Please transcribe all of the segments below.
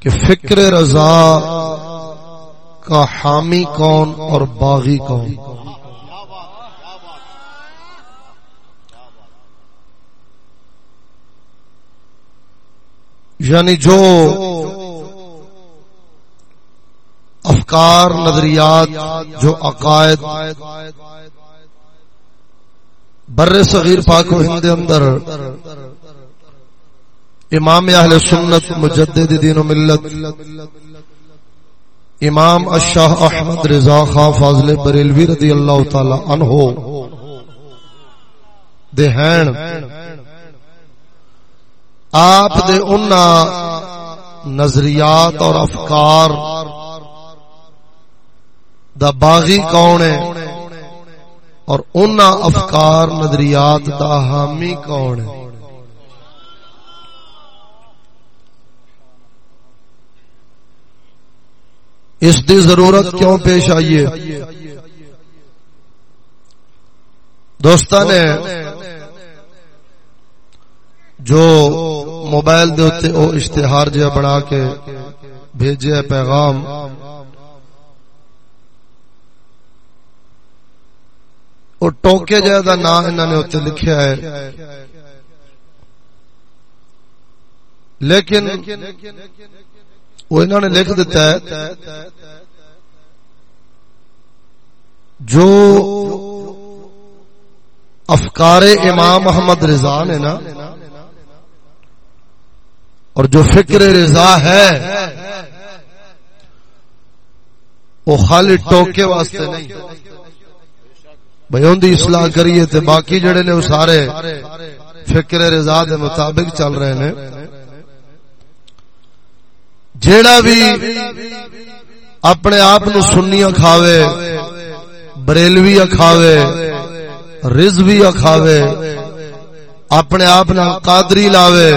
کہ فکر رضا کا حامی کون اور باغی کون؟ یعنی جو افکار، نظریات، جو عقائد بر صغیر پاک و ہند اندر امام اہل سنت، مجدد دین و ملت، امام اشاہ احمد رضا خان فاضل بریلوی رضی اللہ تعالی عنہ دہین آپ دے انہ نظریات اور افکار دا باغی کون ہے اور انہ افکار نظریات دا حامی کون ہے؟ اس دی ضرورت کیوں پیش آئیے دوستان نے جو موبائل دے ہوتے او اشتہار جہا بنا کے بھیجے پیغام، او ٹوکے جہاں دا نا انہوں نے ہوتے لکھیا ہے۔ لیکن وہ انہوں نے لکھ دیتا ہے، جو افکار امام محمد رضا نے نا، اور جو فکر رضا ہے، وہ خالی ٹوکے واسطے نہیں۔ بھائی ان کی اصلاح کریے تے باقی جڑے نے وہ سارے فکر رضا دے مطابق چل رہے ہیں جیڑا بھی اپنے آپ نو سنیاں کھاوے، بریلوی کھاوے، رضوی کھاوے، اپنے آپ نہ قادری لاوے،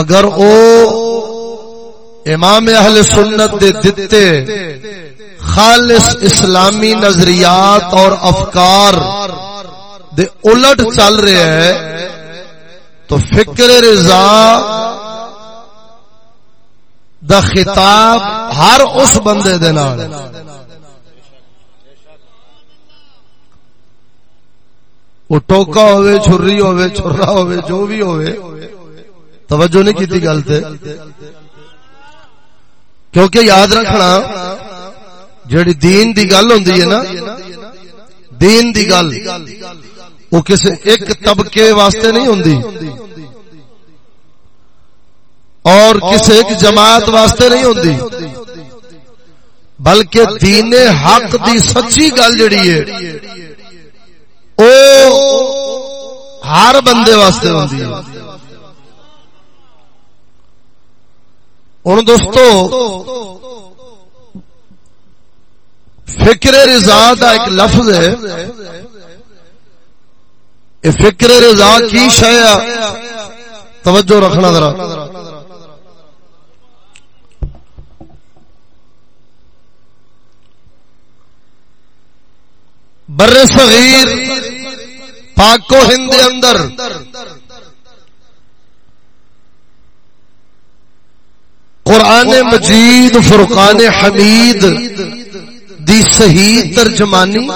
اگر او امام اہل سنت دے دتے خالص اسلامی نظریات اور افکار دے الٹ چل رہے ہیں، تو فکر رضا دا خطاب ہر اس بندے دے نال۔ وہ ٹوکا ہوئے چھری ہوئے چھرا ہوئے جو بھی ہوئے توجہ نہیں کیتی گل تے۔ کیونکہ یاد رکھنا جڑی دین دی گل ہوندی ہے نا، دین دی گل، وہ کسی ایک طبقے واسطے نہیں ہوندی۔ اور کسی ایک جماعت واسطے نہیں ہوندی۔ بلکہ دین حق دی سچی گل جڑی ہے۔ او ہر بندے واسطے ہوندی ہے۔ ہوں دوستو فکر رضا کا ایک لفظ ہے۔ فکر رضا کی شایا توجہ رکھنا ذرا۔ بر صغیر پاک و ہند اندر۔ قرآن مجید فرقان حمید دی صحیح ترجمانی۔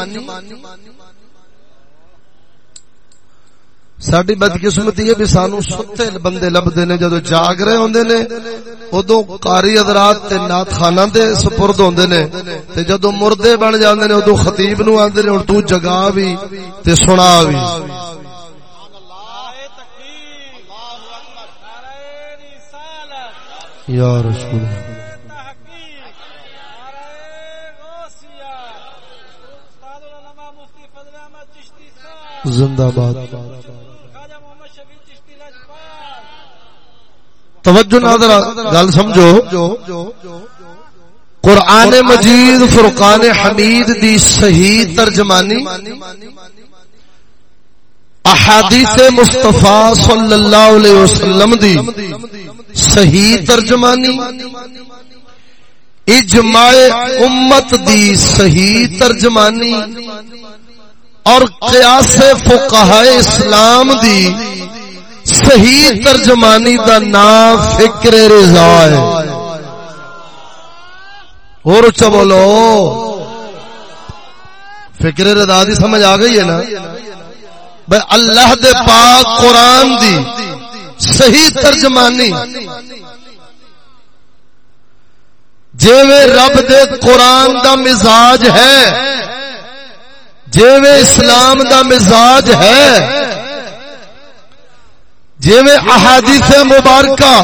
ساری بدقسمتی ہے بھی سانو ستے بندے لبدے نے، جدو جاگ رہے ہوندے نے، ادو کاری ادرات تے نات خانہ دے سپرد ہوندے نے۔ تے جدو مردے بن جاندے نے، ادو خطیب نو آندے نے، اور تو جگا بھی تے سنا بھی یا رسول زندہ باد۔ توجہ نادر گل سمجھو۔ قرآن مجید، فرقان حمید دی صحیح ترجمانی احادیث مصطفیٰ صلی اللہ علیہ وسلم دی صحیح ترجمانی اجماع امت دی صحیح ترجمانی اور قیاس فقہ اسلام دی صحیح ترجمانی دا نام فکر رضا ہے۔ اور اچھا بولو۔ فکر رضا دی سمجھ آ گئی ہے نا؟ بھائی اللہ دے پاک قرآن دی صحیح ترجمانی۔ جی رب دے قرآن دا مزاج ہے جی اسلام دا مزاج ہے جی احادیث مبارکہ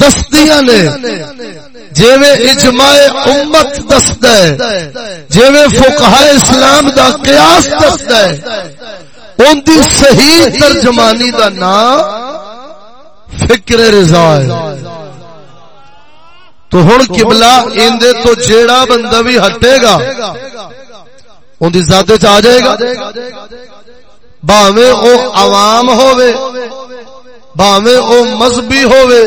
دستیاں نے جی اجماع امت دست ہے جی فقہ اسلام دا قیاس دست ہے۔ ان دی صحیح ترجمانی دا نام فکر رضا ہے۔ تو ہوں کبلا اندے تو جیڑا بندہ بھی ہٹے گا ان ذات آ جائے گا۔ باوے او عوام ہووے باوے او مذہبی ہووے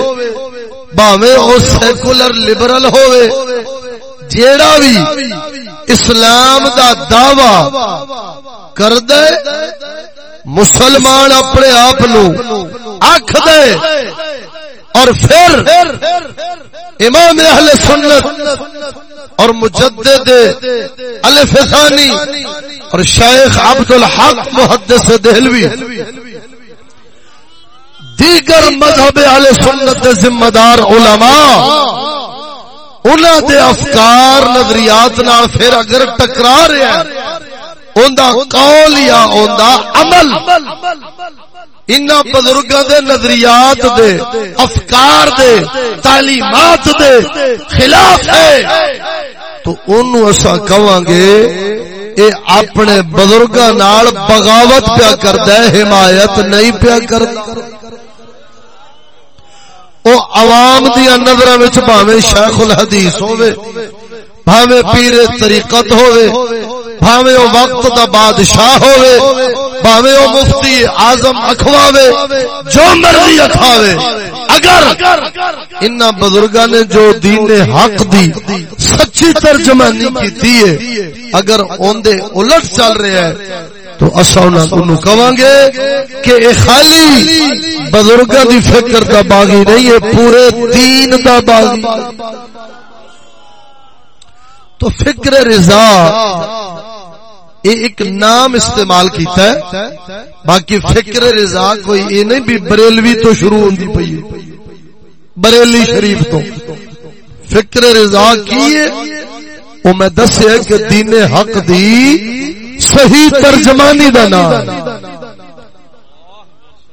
باوے او سیکولر لبرل ہووے جیڑا بھی اسلام دا دعوی کر دے مسلمان اپنے آپ نو آکھ دے اور پھر امام اہل سنت اور مجدد الف ثانی اور شیخ عبد الحق محدث دہلوی دیگر مذہب اہل سنت ذمہ دار علماء، انہاں دے افکار، نظریات نال پھر اگر ٹکرا رہے ہیں، اوندا قول یا اوندا عمل ان بزرگوں دے نظریات دے، افکار دے، تعلیمات دے خلاف ہے۔ تو انہوں اسا کہاں گے، اے اپنے بزرگاں نال بغاوت پیا کردا ہے، حمایت نہیں پیا کردا۔ او عوام دی نظراں وچ بھاویں شیخ الحدیث ہوے بھاویں پیر طریقت ہوے بھاویں او وقت دا بادشاہ ہوے بھاویں او مفتی اعظم اکھواوے، جو مرضی اکھاوے۔ اگر ان بزرگاں نے جو دین حق دی سچی ترجمانی کیتی ہے، اگر اون دے الٹ چل رہا ہے، تو اسا انہاں کو کہاں گے کہ اے خالی بزرگاں دی فکر دا باغی نہیں ہے، پورے دین دا باغی۔ تو فکر رضا ایک نام استعمال کیتا ہے۔ باقی فکر رضا کوئی یہ نہیں بھی بریلوی تو شروع ہوتی پی بریلی شریف تو۔ فکر رضا کی ہے؟ وہ میں دسیا کہ دین حق دی صحیح ترجمانی دا نام۔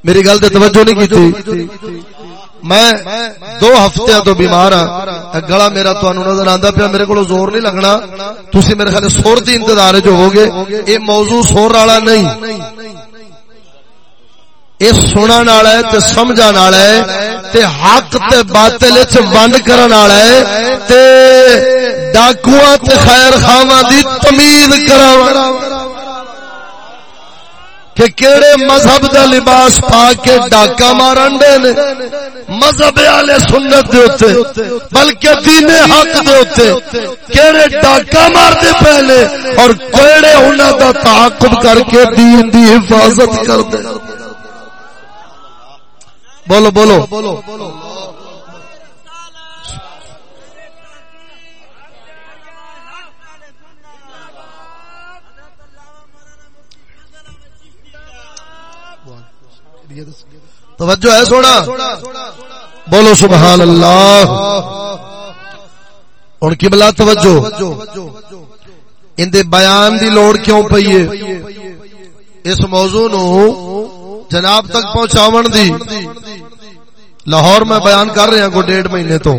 میری گل تو توجہ نہیں کی میں دو ہفتے تو بیمار ہاں۔ گلا میرا نظر آتا پیا، میرے کو زور نہیں لگنا۔ تھی میرے خیال سور کی انتظار جو ہوگے، یہ موضوع سور والا نہیں۔ یہ سنن والا ہے تے سمجھن والا ہے تے حق تے باطل وچ ونڈ کرن والا ہے تے ڈاکواں تے خیر خواہاں دی تمیز کراونا کہ کیڑے مذہب دا لباس پا کے ڈاکا مارن دے نے۔ مذہب والے سنت دے اوتے، بلکہ دین حق دے اوتے۔ کیڑے ڈاکا مار دے پہلے اور کیڑے انہاں دا تعاقب کر کے دین دی حفاظت کر دے۔ بولو بولو۔ توجہ ہے سونا بولو سبحان اللہ۔ ہوں کی بلا توجہ اندے بیان دی لوڑ کیوں پئی ہے؟ اس موضوع نو جناب تک پہنچاون دی۔ لاہور میں بیان کر رہا کو ڈیڑھ مہینے تو۔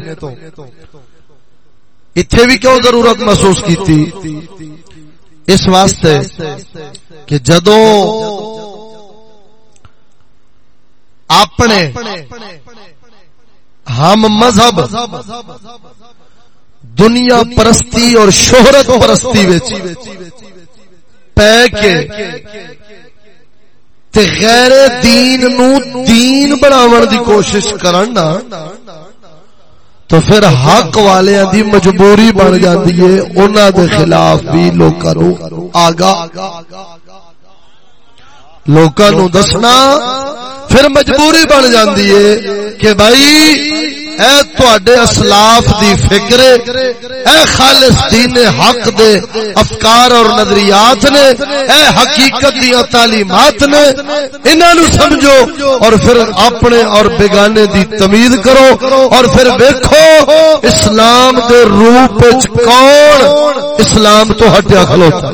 اتھے بھی کیوں ضرورت محسوس کی تھی اس واسطے کہ جدوں اپنے ہم مذہب، دنیا پرستی اور شہرت پرستی پہ کے تے غیر دین نو دین بناون دی کوشش کرنا تو پھر حق والے دی مجبوری بن جاتی ہے انہوں دے خلاف بھی لوگ آگاہ لوکاں نو دسنا پھر مجبوری بن جاندی ہے کہ بھائی اے تواڈے اسلاف دی فکر اے خالص دین حق دے افکار اور نظریات نے اے حقیقت دی تعلیمات نے انہاں نو سمجھو اور پھر اپنے اور بیگانے دی تمیز کرو اور پھر دیکھو اسلام دے روپ وچ کون؟ اسلام تو ہٹیا کھلوتا۔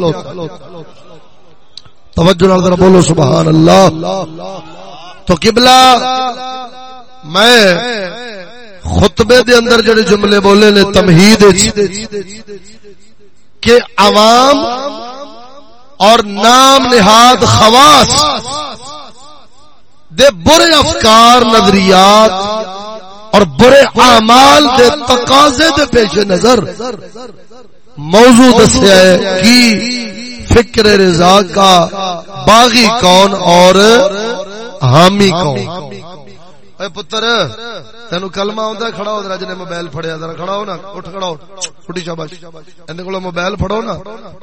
توجہ نال ذرا بولو، سبحان اللہ۔ تو قبلہ میں خطبے دے اندر جڑے جملے بولے نے، تمہید کہ عوام اور نام نہاد خواص دے برے افکار، نظریات اور برے اعمال دے تقاضے دے پیش نظر موضوع دسیا ہے، کی؟ فکر رضا کا باغی کون اور حامی کون؟ اے پتر، تینو کلمہ آندا کھڑا ہو، ذرا جنے موبائل پھڑیا، ذرا کھڑا ہو نا، اٹھ کھڑا ہو اٹھی شاباش ایندے کولو موبائل پھڑو نا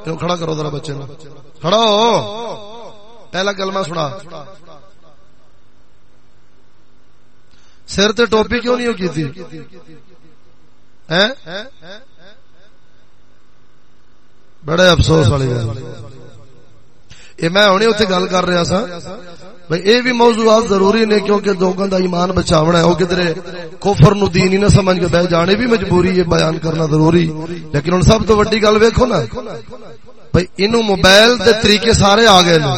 تے کھڑا کرو ذرا بچے نو۔ کھڑا ہو، پہلا کلمہ سنا۔ سر تے ٹوپی کیوں نہیں ہو کی تھی ہیں؟ بڑے افسوس والی گل۔ یہ میں ہوں اتنے گل کر رہا سا۔ بھائی اے بھی موضوعات ضروری نے کیونکہ لوگوں دا ایمان بچاونا ہے۔ وہ کدھر کوفر نو دین ہی نہ سمجھ کے بہ جانے بھی مجبوری ہے، بیان کرنا ضروری۔ لیکن ہن سب تو وڈی گل ویکھو نا۔ بھائی اینو موبائل دے طریقے سارے آ گئے نے۔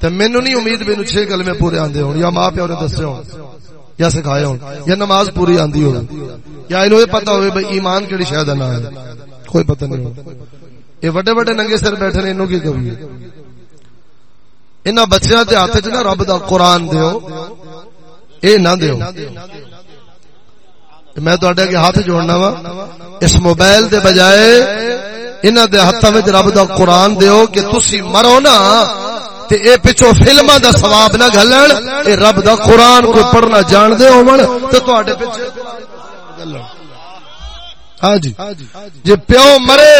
تے مینوں نہیں امید مینوں چھ کلمے پورے آندے ہون، یا ماں پیو نے دسے ہون، یا سکھائے ہون، یا نماز پوری آندی ہو یا اینو یہ پتہ ہوئے بھائی ایمان کیڑی شے دا نام ہے۔ کوئی پتہ نہیں یہ وڈے وڈے ننگے سر بیٹھے نے اینو کی کہیے انہاں بچیاں دے ہاتھ وچ نہ رب دا قرآن دیو، اے نہ دیو۔ میں تواڈے اگے ہاتھ جوڑنا وا، اس موبائل دے بجائے انہاں دے ہاتھاں وچ رب دا قرآن دیو کہ تسی مرو نا تے اے پچھو فلماں دا ثواب نہ گھلن، اے رب دا قرآن کو پڑھنا جان دے ہون تے تواڈے پیچھے گلن ہاں جی جی پیو مرے،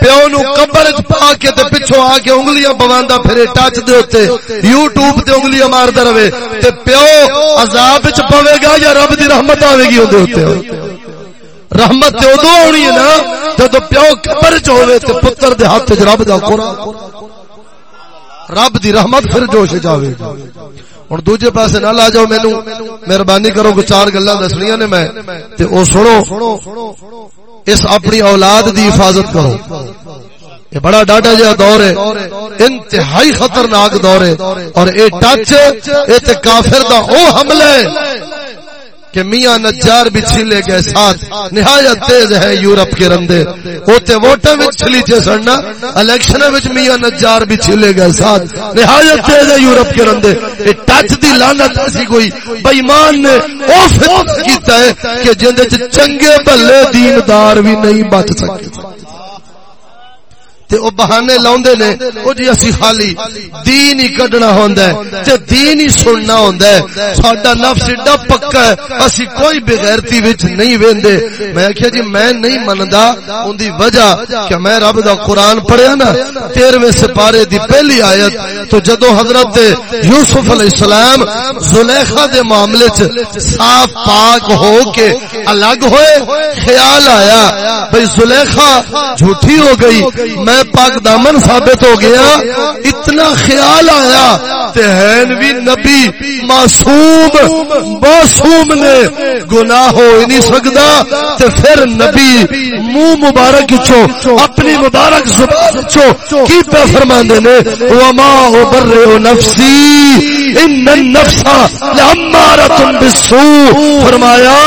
پیو نو قبر چ پا کے تے پچھو آ کے انگلیاں بواندا پھرے ٹچ دے اوتے، یوٹیوب تے انگلیاں ماردا رہے۔ تے پیو عذاب وچ پوے گا یا رب دی رحمت آوے گی اودے اوتے؟ رحمت تے اودوں ہونی ہے نا؟ جدوں پیو قبر چ ہوے تے پتر دے ہاتھ وچ رب دا قرآن۔ رب دی رحمت پھر جوش جاوے گی۔ ہوں دوجے پاسے نہ لا جاؤ مینو مہربانی کرو کہ چار گلا دسنیا نے میں تے او سنو اس اپنی اولاد دی حفاظت کرو یہ بڑا ڈاڈا جہا دور ہے انتہائی خطرناک دور ہے اور اے ٹچ اے تے کافر دا او حملہ ہے کہ میاں نجار بھی چھلے گئے ساتھ۔ نہایت تیز ہے یورپ کے رندے۔ ہوتے ووٹاں وچ چھلی چے سڑنا۔ الیکشن وچ میاں نجار بھی چھلے گئے ساتھ۔ نہایت تیز ہے یورپ کے رندے۔ اے ٹچ دی لعنت ایسی کوئی بے ایمان نے او فتن کیتا ہے کہ جند وچ چنگے بھلے دیندار بھی نہیں بچ سکے تے او بہانے لاوندے نے، او جی اسی خالی دین ہی کڈنا ہوندا ہے تے دین ہی سننا ہوندا ہے، ساڈا نفس ایڈا پکا ہے، اسی کوئی بے غیرتی وچ نہیں ویندے۔ میں کہیا جی میں نہیں مندا اون دی وجہ کہ میں رب دا قرآن پڑھیا نا 13ویں سپارے دی پہلی آیت۔ تو جدو حضرت یوسف علیہ السلام زلیخا دے معاملے چ صاف پاک ہو کے الگ ہوئے، خیال آیا، بھئی زلیخا جھوٹی ہو گئی، میں پاک دامن ثابت ہو گیا، اتنا خیال آیا تہین بھی نبی معصوم معصوم نے گناہ ہو ہی نہیں سکتا، تے پھر نبی منہ مبارک چو اپنی مبارک زبان چو کی پہ فرماندے نے؟ وما ابرئ نفسی ان النفس لامارۃ بالسوء۔ فرمایا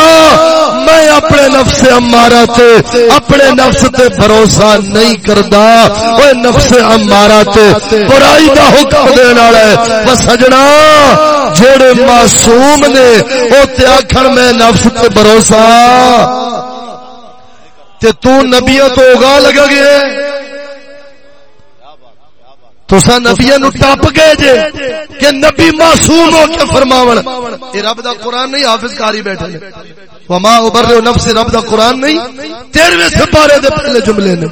میں اپنے نفس امارہ تے، اپنے نفس تے بھروسہ نہیں کردا۔ اوے نفس امارہ تے برائی دا حکم دین والا ہے۔ بس سجنا جڑے معصوم نے، او تے آکھن میں نفس تے بھروسہ۔ تے تو نبیوں تو اگا لگا گئے تو سا نبیوں نو ٹپ گئے جے کہ نبی معصوم ہو کے فرماون۔ اے رب دا قرآن نہیں، حافظ کاری بیٹھے۔ نے وما ابر نفس رب دا قرآن نہیں تیرویں سپارے دے پہلے جملے نے.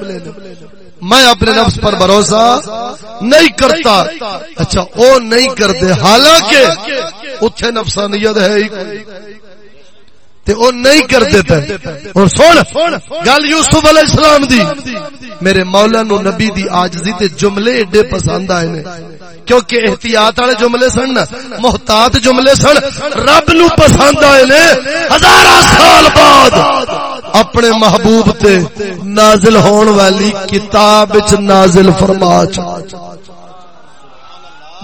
میں اپنے نفس پر بھروسہ نہیں کرتا. اچھا وہ نہیں کرتے. حالانکہ اتنے نفسانیت ہے ہی تے او نہیں کر دیتا اور سن، گل یوسف علیہ السلام دی. میرے مولا نو نبی دی آجزی تے جملے ایڈے پسند آئے نے. کیونکہ احتیاط والے جملے سن محتاط جملے سن، رب نو پسند آئے نے ہزارہ سال بعد اپنے محبوب تے نازل ہون والی کتاب وچ نازل فرما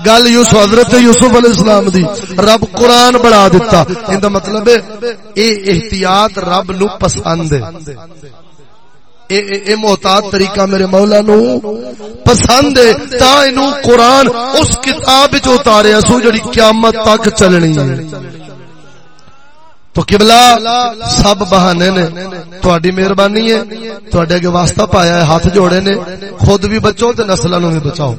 گل یوسف، حضرت یوسف علیہ السلام دی۔ رب قرآن بڑھا دیتا۔ ان دا مطلب ہے، اے احتیاط رب نو پسند ہے۔ اے اے محتاط طریقہ میرے مولا نو پسند ہے، تا اینو قرآن اس کتاب جو اتاریا سو جڑی قیامت تک چلنی ہے۔ تو قبلہ سب بہانے نے تہاڈی مہربانی ہے تہاڈے اگے واسطہ پایا ہے، ہاتھ جوڑے نے، خود بھی بچو تے نسلاں نو بھی بچاؤ۔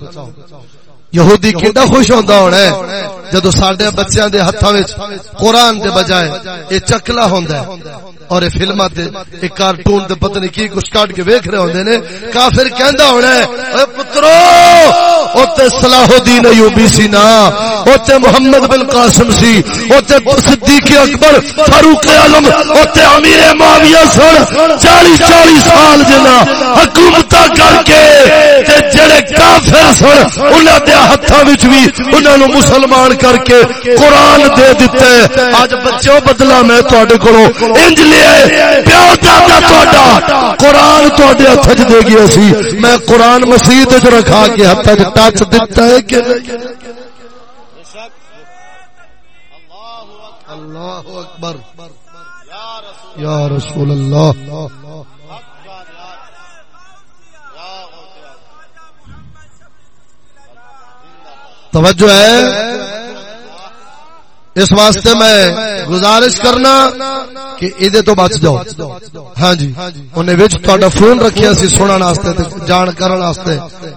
یہودی کیڈا خوش ہوندا ہونا ہے؟ جدو ساڈے بچیاں دے ہتھاں وچ قرآن دے بجائے اے چکلا ہوندا ہے، اور اے فلماں تے اے کارٹون تے پتہ نہیں کی کچھ کاٹ کے ویکھ رہے ہوندے نے، کافر کہندا ہونا ہے، اے پترو او تے صلاح الدین ایوبی سی نا او تے محمد بن قاسم سی او تے صدیق اکبر، فاروق اعظم او تے امیر معاویہ سن 40 40 سال جنا حکومت کر کے، تے جڑے کافر سن، انہاں دے ہتھاں وچ بھی انہاں نو مسلمان کر کے قرآن دے دیتا ہے آج بچوں بدلا میں تواڈے کولو انج لیا پیو دادا تواڈا قرآن تواڈے ہتھ وچ دے گیا سی میں قرآن مسجد وچ رکھا کے ہتھ وچ ٹچ دیتا ہے کہ اللہ اکبر یا رسول اللہ توجہ ہے اس واسطے میں گزارش کرنا کہ ادھے تو بچ جاؤ۔ ہاں جی۔ انہیں وچ تہاڈا فون رکھیا سی سنن واسطے تے جان کرن واسطے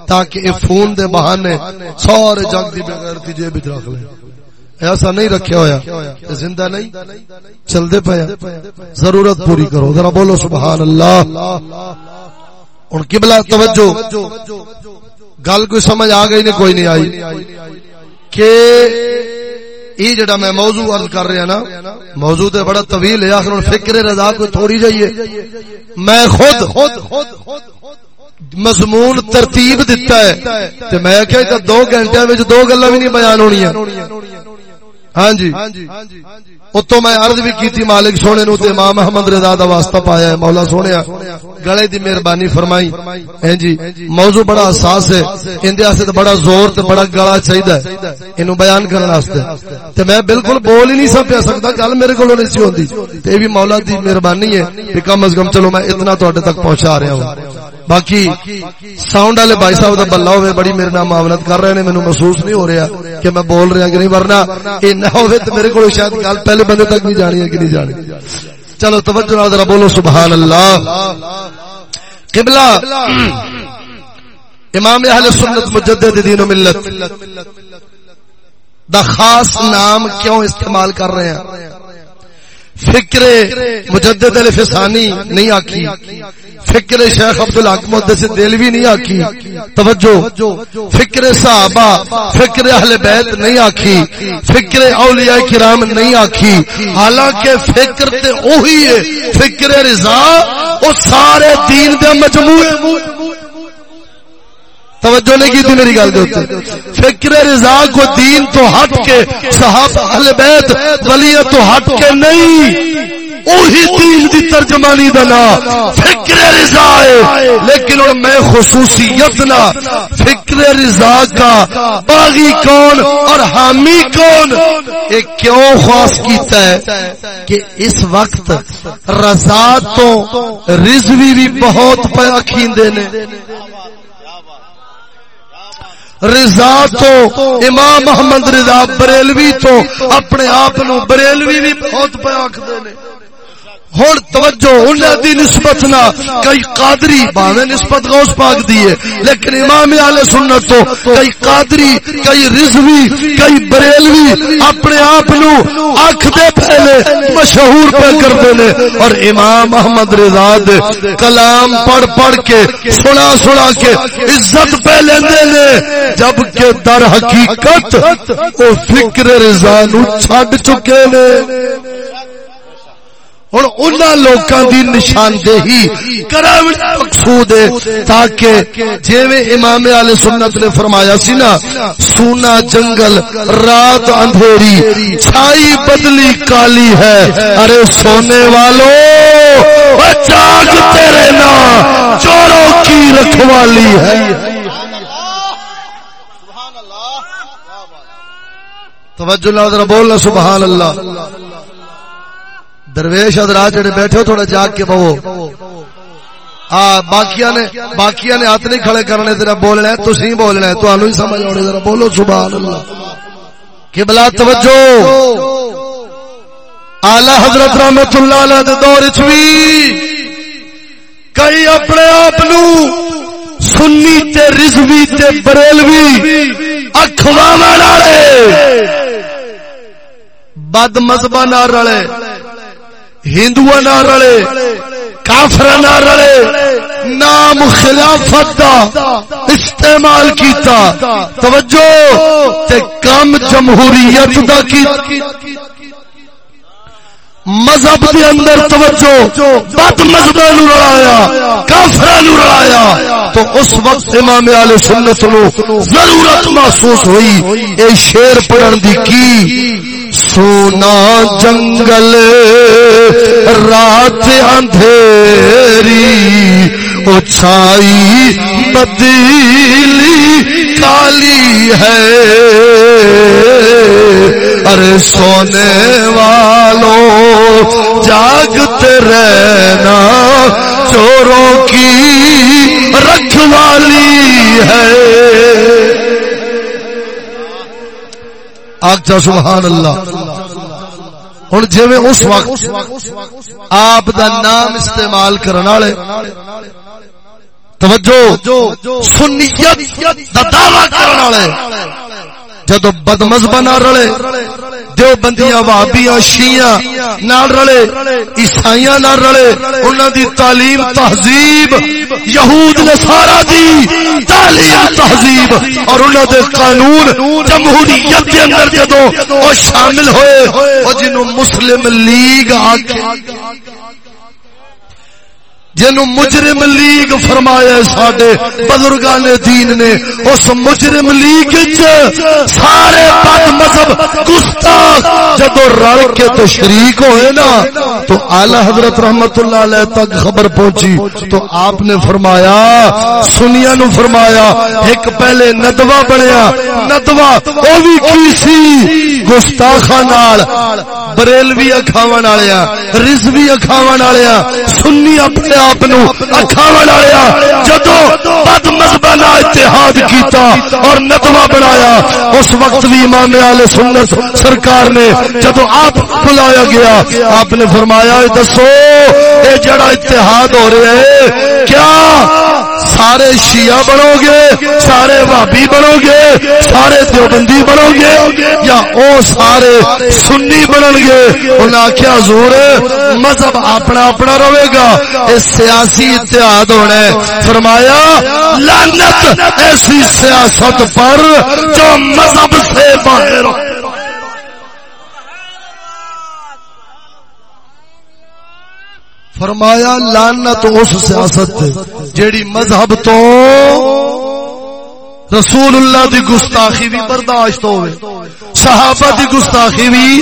تاکہ اے فون دے بہانے سارے جگ دی بغیرتی جیب وچ رکھ لے ایسا نہیں رکھیا ہویا۔ زندہ نہیں۔ چل پیا ضرورت پوری کرو۔ ذرا بولو سبحان اللہ۔ ان قبلہ توجہ۔ گل کوئی سمجھ آ گئی نہیں، کوئی نہیں آئی۔ کہ یہ جڑا میں موضوع عرض کر رہا نا، موضوع تے بڑا طویل ہے، آخر فکر رضا کوئی تھوڑی جائیے میں خود مضمون ترتیب دیتا ہے، تے میں کہ دو گھنٹے میں دو گلا بھی نہیں بیان ہونی ہاں جی۔ اتو میں عرض بھی کی مالک سونے نو تے امام احمد رضا دا واسطہ پایا ہے، مولا سونیا، گلے دی مہربانی فرمائی۔ ہیں جی موضوع بڑا حساس ہے۔ اندے واسطے بڑا زور تے بڑا گلا چاہیدا ہے۔ اینو بیان کرن واسطے۔ تے میں بالکل بول ہی نہیں سا پیا سکدا، گل میرے کولوں نہیں سی ہوندی۔ تے بھی مولا دی مہربانی ہے کہ کم از کم، چلو میں اتنا تواڈے تک پہنچا رہا ہوں۔ باقی ساؤنڈ والے بھائی صاحب دا بلہ ہوئے، بڑی میرے نام معاملت کر رہے ہیں مینوں محسوس نہیں ہو رہا کہ میں بول رہا کہ نہیں، ورنہ اے نہ ہوے تے میرے کول شاید گل پہلے بندے تک نہیں جانی ہے کہ نہیں جانی۔ چلو، توجہ نال ذرا بولو سبحان اللہ قبلہ۔ امام اہل سنت مجدد دین و ملت۔ دا خاص نام کیوں استعمال کر رہے ہیں؟ فکر مجدد الفسانی نہیں آکی فکر شیخ عبد الحق محدث دلوی نہیں آکی توجہ۔ فکر صحابہ فکر اہل بیت نہیں آکی فکر اولیاء کرام نہیں آکی حالانکہ فکر تے اوہی ہے فکر رضا او سارے دین دے مجموعے۔ توجہ نہیں کی تھی میری گل دے فکر رضا کو دین تو ہٹ کے، صحابہ اہل بیت ولی تو ہٹ کے نہیں۔ اوہی دین دی ترجمانی دا فکر رضا ہے۔ لیکن اور میں خصوصیت نہ فکر رضا کا باغی کون اور حامی کون؟ یہ کیوں خاص کیتا ہے کہ اس وقت رضا تو رضوی بھی بہت پہ اکھیندے نے۔ رضا تو امام محمد رضا بریلوی تو اپنے آپ بریلوی بھی بہت پہ آخر نے توجہ انہیں دی نسبت نہ کئی قادری باویں نسبت غوث پاک دیے لیکن امام علیہ سنت تو کئی قادری، کئی رضوی، کئی بریلوی اپنے آپ نو اکھ دے پہلے مشہور پہ کرتے نے اور امام احمد رضا دے کلام پڑھ پڑھ کے، سنا سنا کے عزت پہ لیندے نے۔ جبکہ در حقیقت او فکر رضا نو چھڈ چکے نے۔ ہوں ان لوکاں دی نشاندہی کراونا مقصود ہے تاکہ جیویں امام علیہ سنت نے فرمایا سی نا، سونا جنگل، رات اندھیری، چھائی بدلی کالی ہے۔ ارے سونے والو جاگ تیرے نا چوروں کی رکھوالی ہے۔ توجہ اللہ ذرا، بولنا سبحان اللہ۔ درویش حضرات جڑے بیٹھے ہو، تھوڑا جاگ کے بہو۔ ہاں باقیاں نے باقیاں نے ہاتھ نہیں کھڑے کرنے، ذرا بولنا ہے، تسی بولنا ہے تانوں ہی سمجھ آوے ذرا بولو، سبحان اللہ۔ قبلہ توجہ۔ اعلی حضرت رحمت اللہ علیہ دے دور وچ بھی کئی اپنے آپ سنی تے رضوی تے بریلوی اکھواون والے بد مذہباں نال رلے۔ ہندو نہ رلے کافر نہ رلے، نام خلافت دا استعمال کیتا۔ توجہ، تے کم جمہوریت دا کی مذہب دے اندر توجہ، بد مذہب نو رلایا کافر نو رلایا۔ تو اس وقت امام علیہ سنت نو ضرورت محسوس ہوئی، اے شیر پڑھن دی کی؟ سونا جنگل، رات اندھیری، اچھائی بدیلی کالی ہے۔ ارے سونے والوں، جاگتے رہنا، چوروں کی رکھوالی ہے۔ آخا سبحان اللہ۔ ہوں جی اس وقت آپ دا نام استعمال کرنے والے توجہ. سنیت دا دعوی کرنے والے. جدو بد مذہب نہ رلے دو بندیاں وابیاں شیعہ نہ رلے عیسائیاں نہ رلے انہاں دی تعلیم تہذیب یہود نے سارا دی تعلیم تہذیب اور انہاں دے قانون جمہوریت دے اندر جدو او شامل ہوئے او جنوں مسلم لیگ آکھے۔ جن مجرم لیگ فرمایا ساڈے بزرگان دین نے، اس مجرم لیگ سارے بد مذہب گستاخ جدو رل کے تو شریک ہوئے نا، تو اعلی حضرت رحمت اللہ علیہ تک خبر پہنچی۔ تو آپ نے فرمایا، سنیا نو فرمایا، ایک پہلے ندوا بنیا ندوا او بھی کی سی؟ گستاخا نال، بریلوی اکھاون والیا رضوی اکھاون والیا سنی اپنے آپ اکھاوا جدو بد مذہب اتحاد کیتا اور نتوا بنایا، اس وقت بھی امام علیہ سنت سرکار نے جدو آپ بلایا گیا، آپ نے فرمایا دسو یہ جڑا اتحاد ہو رہا ہے، کیا سارے شیعہ بنو گے، سارے بھابی بنو گے، سارے دیوبندی بنو گے، یا او سارے سنی بنن گے۔ انہیں آخیا زور مذہب اپنا اپنا رہے گا سیاسی اتحاد ہونا ہے۔ فرمایا لانت ایسی سیاست پر جو مذہب سے باہر فرمایا لانت اس سیاست جیڑی مذہب تو رسول اللہ دی گستاخی بھی برداشت ہوئے، صحابہ دی گستاخی بھی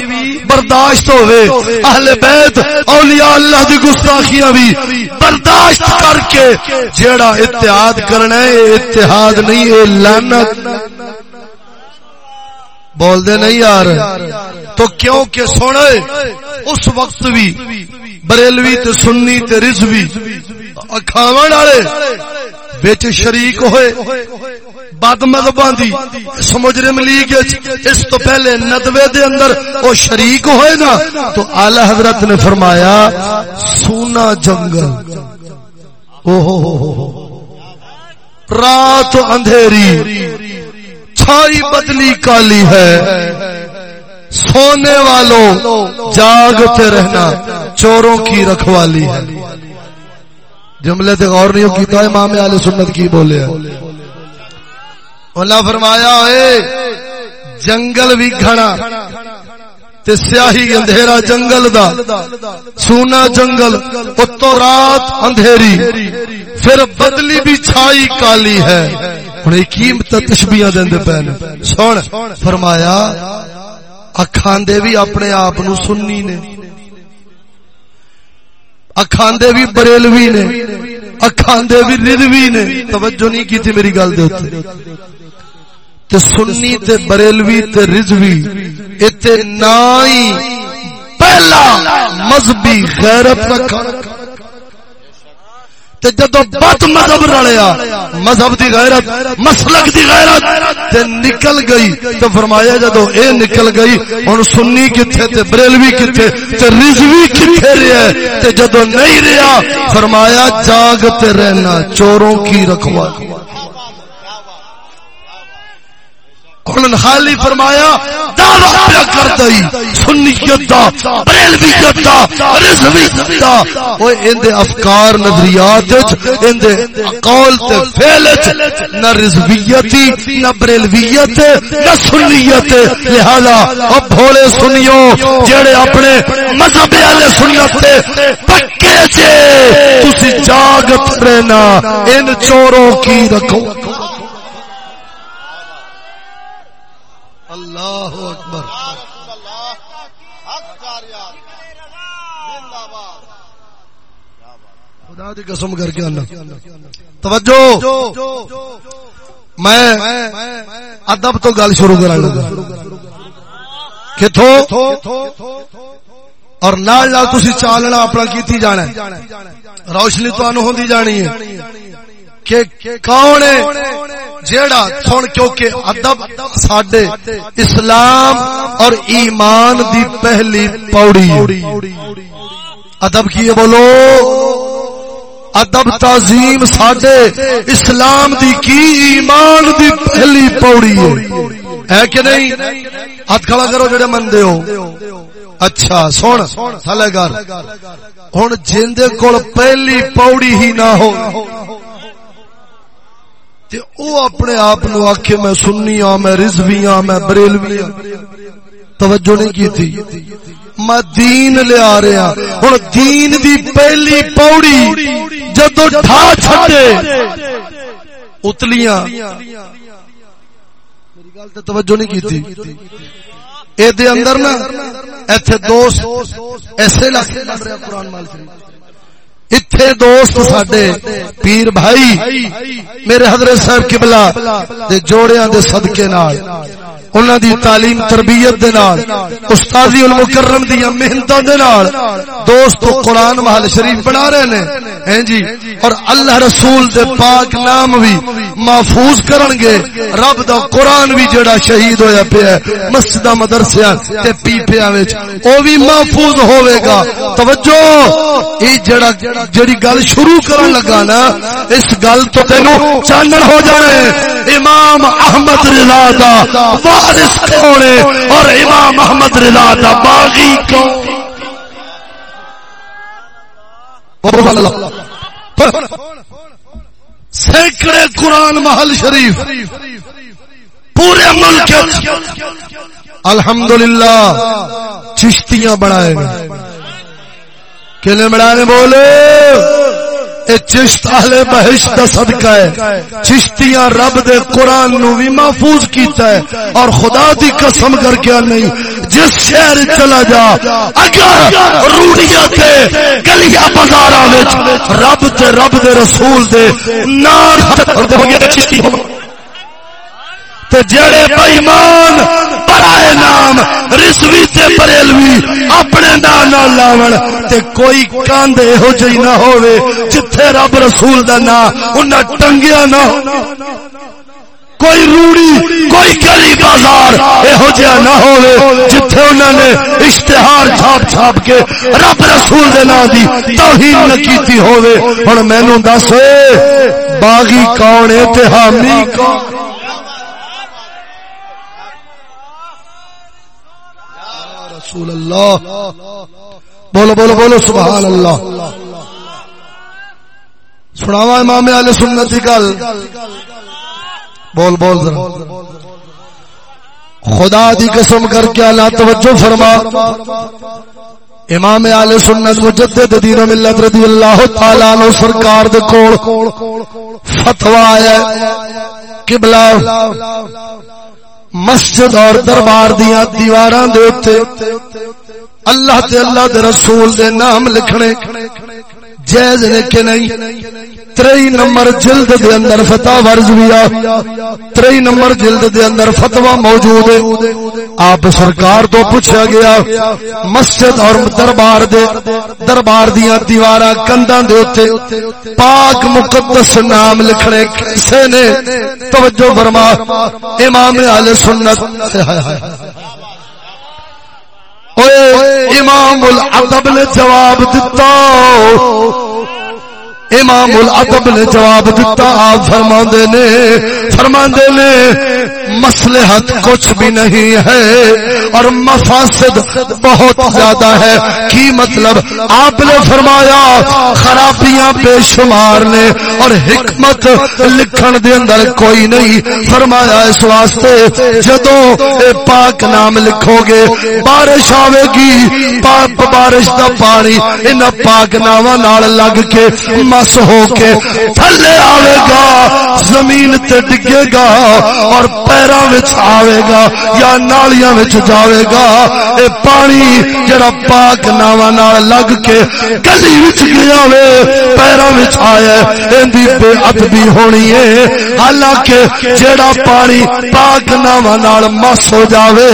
برداشت ہوئے، اہل بیت، اولیاء اللہ دی گستاخیاں بھی برداشت کر کے جیڑا اتحاد کرنا ہے اتحاد نہیں ہے لعنت۔ بول دے نہیں یار۔ تو کیوں کہ سونے، اس وقت بھی، بریلوی تے سنی تے رضوی، اکھاون والے وچ شریک ہوئے۔ بد مذہباں دی اس مجرم لیگ اس تو پہلے ندوے دے اندر او شریک ہوئے نا، تو اعلی حضرت نے فرمایا، سونا جنگل۔ او ہو ہو ہو۔ رات اندھیری، چھائی بدلی کالی ہے۔ سونے والوں جاگتے رہنا، چوروں کی رکھوالی ہے۔ جملے تے غور نہیں کیتا، امام علیہ سنت کی بولے اللہ فرمایا، اے جنگل بھی گھنا، تے سیاہی اندھیرا جنگل دا، سونا جنگل، اتو رات اندھیری، پھر بدلی بھی چھائی کالی ہے۔ ہن ایک قیمت تشبیہاں دیندے پے سن، فرمایا اکھان دے بھی اپنے آپ نو سننی نے۔ اکھان دے بھی بریلوی نے۔ اکھان دے بھی ردوی نے۔ توجہ نہیں کی تھی میری گل دے اوتے تے سنی تے بریلوی تے رضوی اتے نائی پہلا مذہبی غیرت رکھا۔ تے جدو بد مذہب رلیا، مذہب دی غیرت، مسلک دی غیرت تے نکل گئی۔ تو فرمایا جدو اے نکل گئی، ہن سنی کتھے، تے بریلوی کتھے، تے رضوی کتھے رہیا تے جدو نہیں رہیا، فرمایا جاگتے رہنا، چوروں کی رکھوا۔ ہن خالی فرمایا، دعویٰ پیا کر دئی، سنیت دا، بریلویت دا، رضویت دا۔ اوے این دے افکار، نظریات وچ این دے قول تے فعل وچ، نہ رضویت نہ بریلویت، نہ سنیت۔ لہذا، او بھولے سنیو، جڑے اپنے مذہب والے سنت تے پکے جے تسی جاگت رہنا، ان چوروں کی رکھو۔ اللہ اکبر۔ خدا دی قسم کر کے آنا توجہ۔ میں ادب تو گل شروع کرا لگا۔ کتوں اور نال نال تسی چالنا اپنا کیتی جانا ہے۔ روشنی تو ہوندی جانی ہے کہ کون ہے؟ جیڑا سن کیونکہ ادب ساڈے اسلام اور ایمان دی پہلی پوڑی ادب کی بولو؟ ادب تعظیم ساڈے اسلام دی کی ایمان دی پہلی پوڑی ہے۔ کہ نہیں؟ ہاتھ کھڑا کرو جڑے مندے ہو۔ اچھا سن تھلے گھر۔ ہن جیندے کول پہلی پوڑی ہی نہ ہو۔ تے او اپنے آپ نو آکھے میں سنی ہاں میں رضوی ہاں میں بریلوی ہاں توجہ نہیں کی تھی؟ میں دین لے آ رہا۔ ہوں دین دی پہلی پوڑی جدو ٹھا چھٹے اتلیاں۔ میری گل تے توجہ نہیں کی تھی؟ اے دے اندر نا، ایتھے دوست ایسے لگے قرآن مال شریف اتھے دوست ساڈے پیر بھائی میرے حضرت صاحب قبلہ دے جوڑیاں دے صدقے نال انہاں دی تعلیم تربیت دے نال استادی المکرم دی محنتاں دے نال دوست قرآن محل شریف بنا رہے نے۔ ہیں جی؟ اور اللہ رسول دے پاک نام بھی محفوظ کرن گے رب دا قرآن بھی جڑا شہید ہویا پیا ہے مسجدہ مدرسیاں تے پیپیاں وچ۔ او بھی محفوظ ہوے گا۔ توجہ! اے جڑا جڑی گل شروع کرن لگا نا، اس گل تو تینوں چانن ہو جانے امام احمد رضا دا وارث کون ہے؟ اور امام احمد رضا دا باغی کون سینکڑے قرآن محل شریف، پورے ملک الحمدللہ چشتیاں بڑھائے کنے بڑھانے بولے، اے چشت اہل بہشت صدقہ ہے۔ چشتیاں رب دے قرآن نو بھی محفوظ کیتا ہے اور خدا دی قسم کر کے نہیں جس شہر چلا جا، اگر روڑیاں تے، گلیاں بازاراں وچ رب تے رب دے رسول دے نار چشتی ہو تے جڑے بے ایمان برائے نام، رسوی تے بریلوی اپنے نام نہ لاون، تے کوئی کاند ہو جئی نہ ہوے جتھے رب رسول دا نام، انہاں ٹنگیا نہ ہو کوئی روڑی، کوئی گلی بازار یہو جہاں نہ ہوئے، جتھے انہوں نے اشتہار چھاپ چھاپ کے رب رسول دے نام دی توہین نہ کیتی ہوئے۔ ہن مینوں دس، باغی کون ہے تے حامی؟ کون رسول اللہ۔ بولو بولو بولو، سبحان اللہ۔ سناوا امام علیہ سنت کی گل۔ بول بول ذرا۔ خدا دی قسم کر کے اللہ توجہ فرما۔ امام علیہ سنت مجدد دین و ملت رضی اللہ تعالی عنہ سرکار دے کول فتوا آیا قبلہ مسجد اور دربار دیا دیواراں دے اوتے اللہ تے اللہ دے رسول دے نام لکھنے۔ جائز نے کہ نہیں؟ تری نمبر جلد دے اندر فتح ورز بیا تری نمبر جلد دے اندر فتوا موجود ہے. آپ سرکار تو پوچھا گیا، مسجد اور دربار دے، دربار دیا دیوارا کنداں دے اوتے پاک مقدس نام لکھنے کسے نے توجہ فرما، امام اہل سنت امام العدب نے جواب دیتا امام العدب نے جواب دیتا آپ فرما نے فرما نے مسلحت کچھ بھی نہیں ہے اور مفاسد بہت زیادہ ہے۔ کی مطلب؟ آپ نے فرمایا، خرابیاں بے شمار نے اور حکمت لکھن دے اندر کوئی نہیں۔ فرمایا اس واسطے جدو اے پاک نام لکھو گے، بارش آوے گی، پاک بارش دا پانی ان پاک نام نال لگ کے مس ہو کے تھلے آوے گا۔ زمین تے ڈگے گا اور پیراں وچ آوے گا یا نالیاں وچ جاوے گا اے پانی جڑا پاک ناواں نال لگ کے گلی وچ گیا وے، پیراں وچ آیا ایندی بے ادبی ہونی ہے۔ حالانکہ جڑا پانی پاک ناواں نال مس ہو جاوے،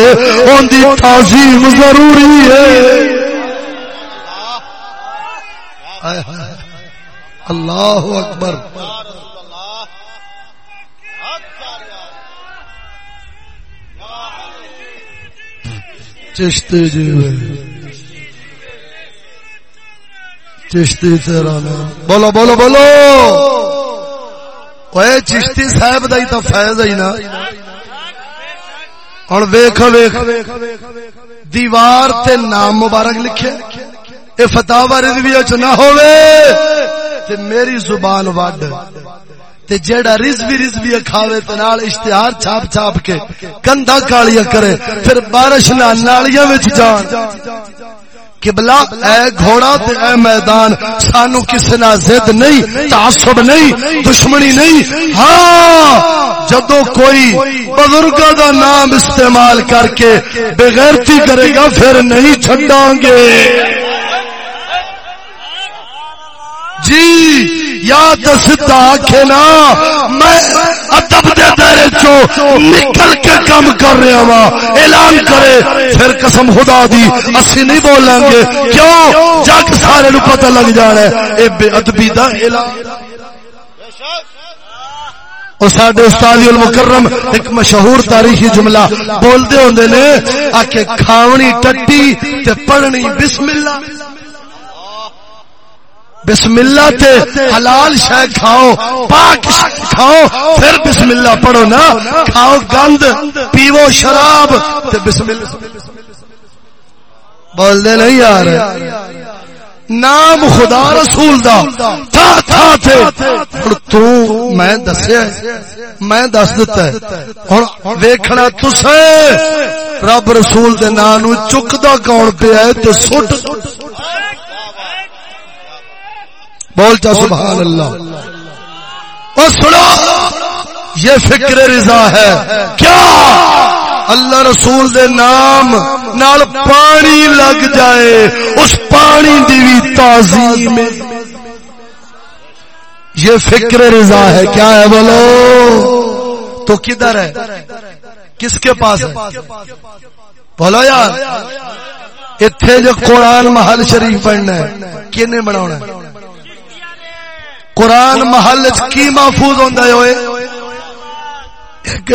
اون دی تعظیم ضروری ہے۔ اللہ اکبر۔ چشتی جی چشتی تیرا بولو بولو بولو۔ کوئی چشتی صاحب دا ہی تو فیض ہی نا۔ اور ویخ ویخ دیوار تے نام مبارک لکھے۔ اے فتح رضوی اچ نہ ہوئے تے میری زبان وڈ۔ تے جیڑا رزوی رزوی کھاوے تے نال اشتہار چھاپ چھاپ کے کندا کالیاں کرے، پھر بارش نہ نالیاں وچ جان۔ قبلہ، اے گھوڑا تے اے میدان، سانو کسی نہ زد نہیں، تعصب نہیں، دشمنی نہیں۔ ہاں جدو کوئی بزرگوں دا نام استعمال کر کے بغیرتی کرے گا، پھر نہیں چھڈاں گے۔ جی! یا دستا آخنا میں ادب دے دائرے چو نکل کے کام کر رہا وا اعلان کرے، پھر قسم خدا دی، اسی نہیں بولیں گے، کیوں؟ جگ سارے نو پتہ لگ جانا ہے، اے بے ادبی دا اعلان۔ اور سڈے استاد المکرم ایک مشہور تاریخی جملہ بولتے ہوں نے آ کے کھاونی ٹٹی تے پڑھنی بسم اللہ۔ بسم اللہ تے حلال شے کھاؤ پاک کھاؤ پھر بسم اللہ پڑھو نا کھاؤ گند پیو شراب تے بسم اللہ بول دے نہیں یار۔ نام خدا رسول دا تھا تھا تھے تو میں دسیا میں دس دیتا ہے۔ اور ویکھنا تسے رب رسول دے نام چکدا کون پیا ہے تے سٹ۔ بولتا سبحان اللہ۔ اور سنو یہ فکر رضا ہے۔ کیا؟ اللہ رسول دے نام نال پانی لگ جائے اس پانی دی بھی میں یہ فکر رضا ہے۔ کیا ہے؟ بولو۔ تو کدھر ہے؟ کس کے پاس ہے؟ بولو یار اتنے جو قرآن محل شریف پڑھنا ہے کنے بنا قرآن محل کی محفوظ ہوتا ہے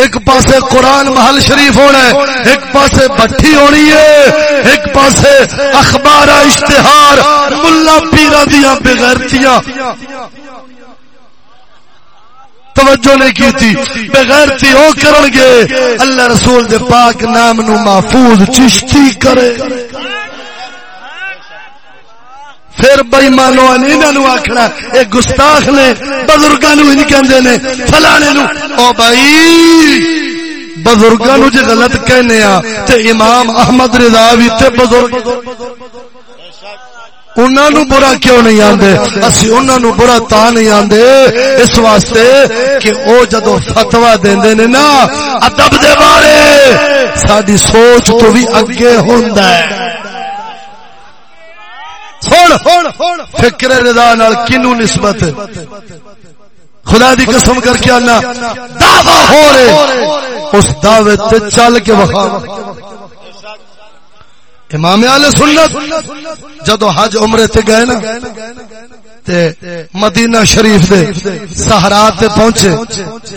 ایک پاسے قرآن محل شریف ہونا ہے، ایک پاسے بٹھی ہونی ہے، ایک پاسے اخبار اشتہار، ملا پیرا دیا بغیرتیاں توجہ نہیں کی تھی بغیرتی ہو کرن گے۔ اللہ رسول دے پاک نام نو محفوظ چشتی کرے۔ پھر بئی مانو انہوں آخنا یہ گستاخ نے بزرگوں نو کہ فلانے نو او بھائی بزرگوں نو جی غلط کہنے آ، تے امام احمد رضا بھی تے بزرگ۔ انہوں نو برا کیوں نہیں آندے؟ اسی انہوں نو برا تا نہیں آندے۔ اس واسطے کہ او جدو فتوا دیندے نے نا، ادب دے بارے ساری سوچ تو بھی اگے ہوندا ہے۔ فکر رضا نال کنو نسبت۔ خدا دی قسم کر کے آنا، دعوی ہو رہے۔ اس دعوے تے چل کے وفا۔ امام علیہ سنت، جدو حج عمرے تے گئے نا، تے مدینہ شریف دے سہرا تے پہنچے۔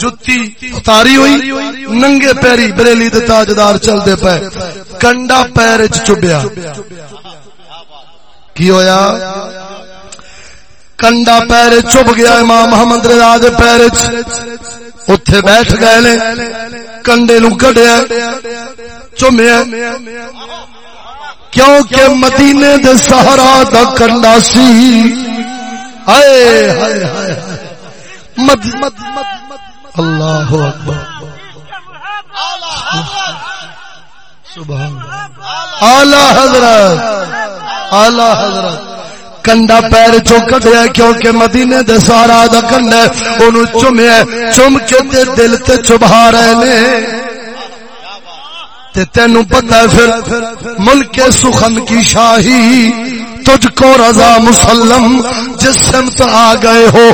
جتی اتاری ہوئی، ننگے پیری بریلی دے تاجدار چل دے پے کنڈا پیر چبیا کی ہویا؟ کنڈا پیر چب گیا امام محمد رضا دے پیر اتے بیٹھ گئے نے، کنڈے نو کڈیا، چومیا۔ کیونکہ مدینے دے سہارا دا کنڈا سی۔ ہائے ہائے ہائے مد مد مد اللہ اکبر۔ سبحان اللہ۔ اعلی حضرت۔ آلہ حضرت کنڈا پیر چو کٹیا کیونکہ مدینے دے سارا دا کنڈا اونوں چومیا چوم کے تے دل تے چبھا رہے نے۔ تے تینوں پتہ ہے پھر ملک سخن کی شاہی۔ تجھ کو رضا مسلم جس سمت آ گئے ہو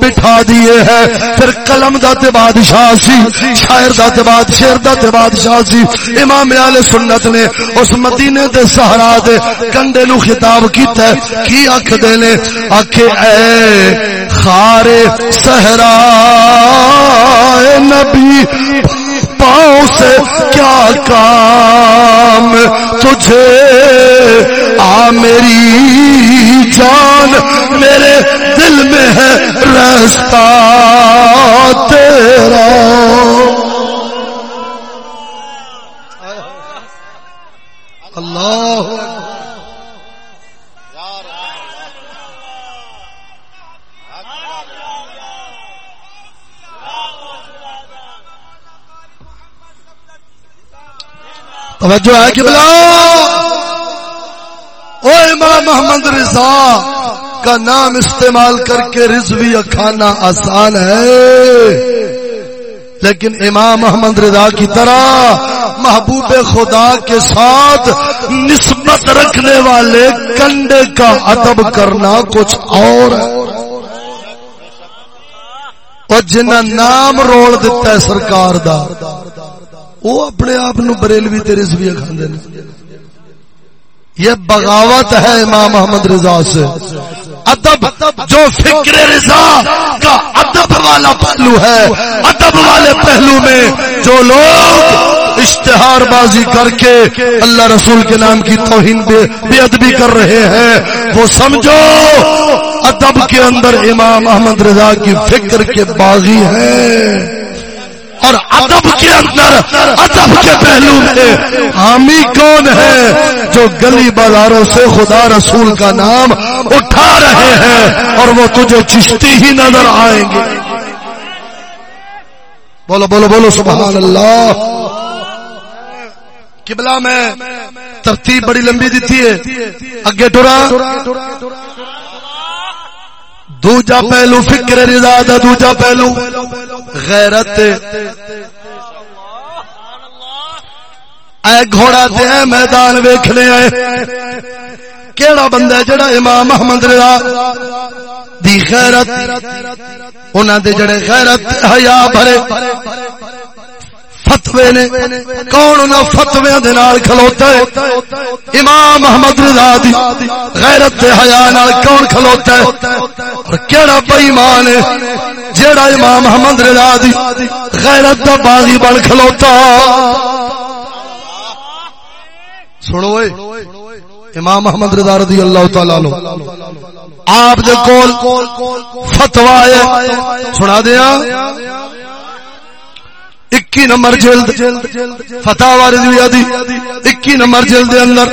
بٹھا دیے ہے پھر قلم دا تے بادشاہ سی، شاعر دا تے باد، شعر دا تے بادشاہ سی۔ امام اہل سنت نے اس مدینے دے صحرا دے کنڈے نو خطاب کیتا ہے۔ کی اکھ دے نے؟ اکھے اے خار صحرا نبی پاؤں سے کیا کام؟ تجھے، آ میری جان، میرے دل میں ہے رستہ تیرا۔ اللہ توجہ ہے کہ بلا او امام محمد رضا کا نام استعمال کر کے رضوی کھانا آسان ہے۔ لیکن امام محمد رضا کی طرح محبوب خدا کے ساتھ نسبت رکھنے والے کنڈے کا ادب کرنا کچھ اور ہے۔ اور جنہ نام روڑ دیتا ہے سرکار دا وہ اپنے آپ نو بریلوی تے رضوی کھاندے نے۔ یہ بغاوت ہے امام محمد رضا سے۔ ادب، جو فکر رضا کا ادب والا پہلو ہے، ادب والے پہلو میں جو لوگ اشتہار بازی کر کے اللہ رسول کے نام کی توہین بے ادبی کر رہے ہیں، وہ سمجھو، ادب کے اندر امام محمد رضا کی فکر کے باغی ہیں۔ اور ادب کے اندر ادب کے پہلو میں حامی کون ہے جو گلی بازاروں سے خدا رسول کا نام اٹھا رہے ہیں اور وہ تجھے چشتی ہی نظر آئیں گے؟ بولو بولو بولو، سبحان اللہ۔ قبلہ میں ترتیب بڑی لمبی دیتی ہے اگے ٹورا دوجا پہلو فکر رضا دا دوجا پہلو غیرت اے گھوڑا تے اے میدان ویکھنے آئے۔ کیڑا بندہ جڑا امام محمد رضا دی غیرت، انہاں دے جڑے غیرت حیا بھرے۔ فتوے نے کون انہاں فتویاں دے نال کھلوتا ہے؟ امام محمد رضا دی غیرت تے حیا نال کون کھلوتا ہے؟ اور کیڑا بے ایمان ہے جیڑا امام محمد رضا دی غیرت دا باغی بن کھلوتا؟ سنو امام محمد رضا رضی اللہ تعالی عنہ، آپ دے کول فتوا ہے، سنا دیا؟ اکی نمبر جلد فتح رضویہ دی اکی نمبر جلد اندر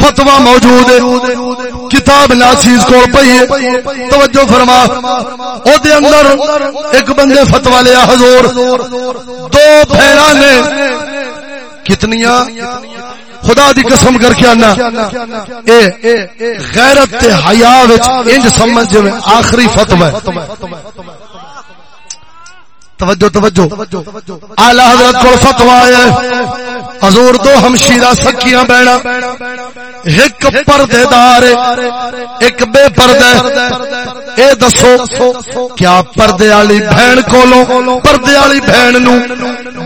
فتوا موجود ہے۔ کتاب ناچیز کو پہیے توجہ فرما۔ او دے اندر ایک بندے فتوا لیا، حضور۔ دو پھیرانے کتنیاں؟ خدا دی قسم کر کے آنا۔ اے، غیرت تے حیا وچ انج سمجھ میں آخری فتوا ہے توجہ توجہ۔ اعلی حضرت کو فتوا ہے۔ حضور دو ہمشیرہ سکیاں بہنا۔ ایک پردے دار ایک بے پردہ اے دسو، کیا پردے والی بہن کولو پردے والی بہن نو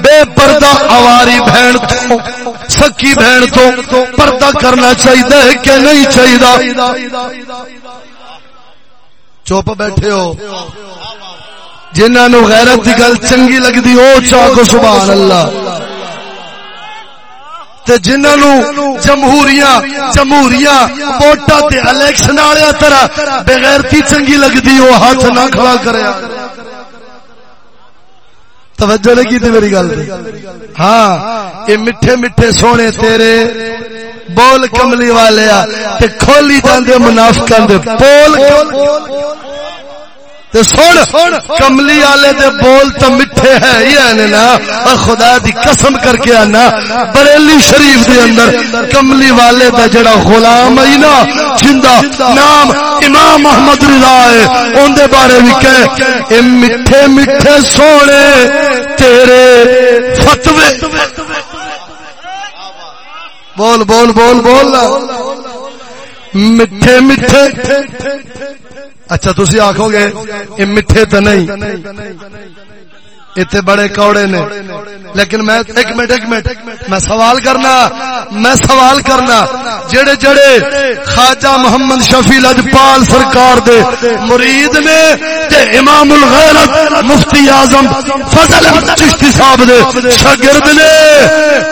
بے پردہ اواری بہن تو سکی بہن تو پردہ کرنا چاہیے کہ نہیں چاہیے چپ بیٹھے ہو۔ جنہوں غیرت کی گل چنگی لگتی وہ چاہو سبحان اللہ۔ جنہوں جمہوریاں جمہوریاں ووٹا الیکشن والے طرح بغیرتی چنگی لگتی وہ ہاتھ نہ کھڑا کرے توجہ نہیں کی میری گل ہاں یہ میٹھے میٹھے سونے تیرے، بول کملی والے کھولی جاندے منافقاں دے۔ بول سن کملی والے دے بول تو میٹھے ہے ہی نا خدا دی قسم کر کے آنا بریلی شریف دے اندر کملی والے دا جڑا غلام ہے نا جندا نام امام محمد رضا ہے اون دے بارے بھی کہے اے میٹھے میٹھے سونے تیرے فتوے۔ بول بول بول بول میٹھے میٹھے۔ اچھا تھی آخو گے، یہ میٹھے تو نہیں۔ اتنے بڑے کوڑے نے۔ لیکن میں، ایک منٹ ایک منٹ۔ میں سوال کرنا، میں سوال کرنا۔ جڑے جڑے خواجہ محمد شفیع لجپال سرکار دے مرید نے تے امام الغیرت مفتی اعظم فضل چشتی صاحب دے شاگرد نے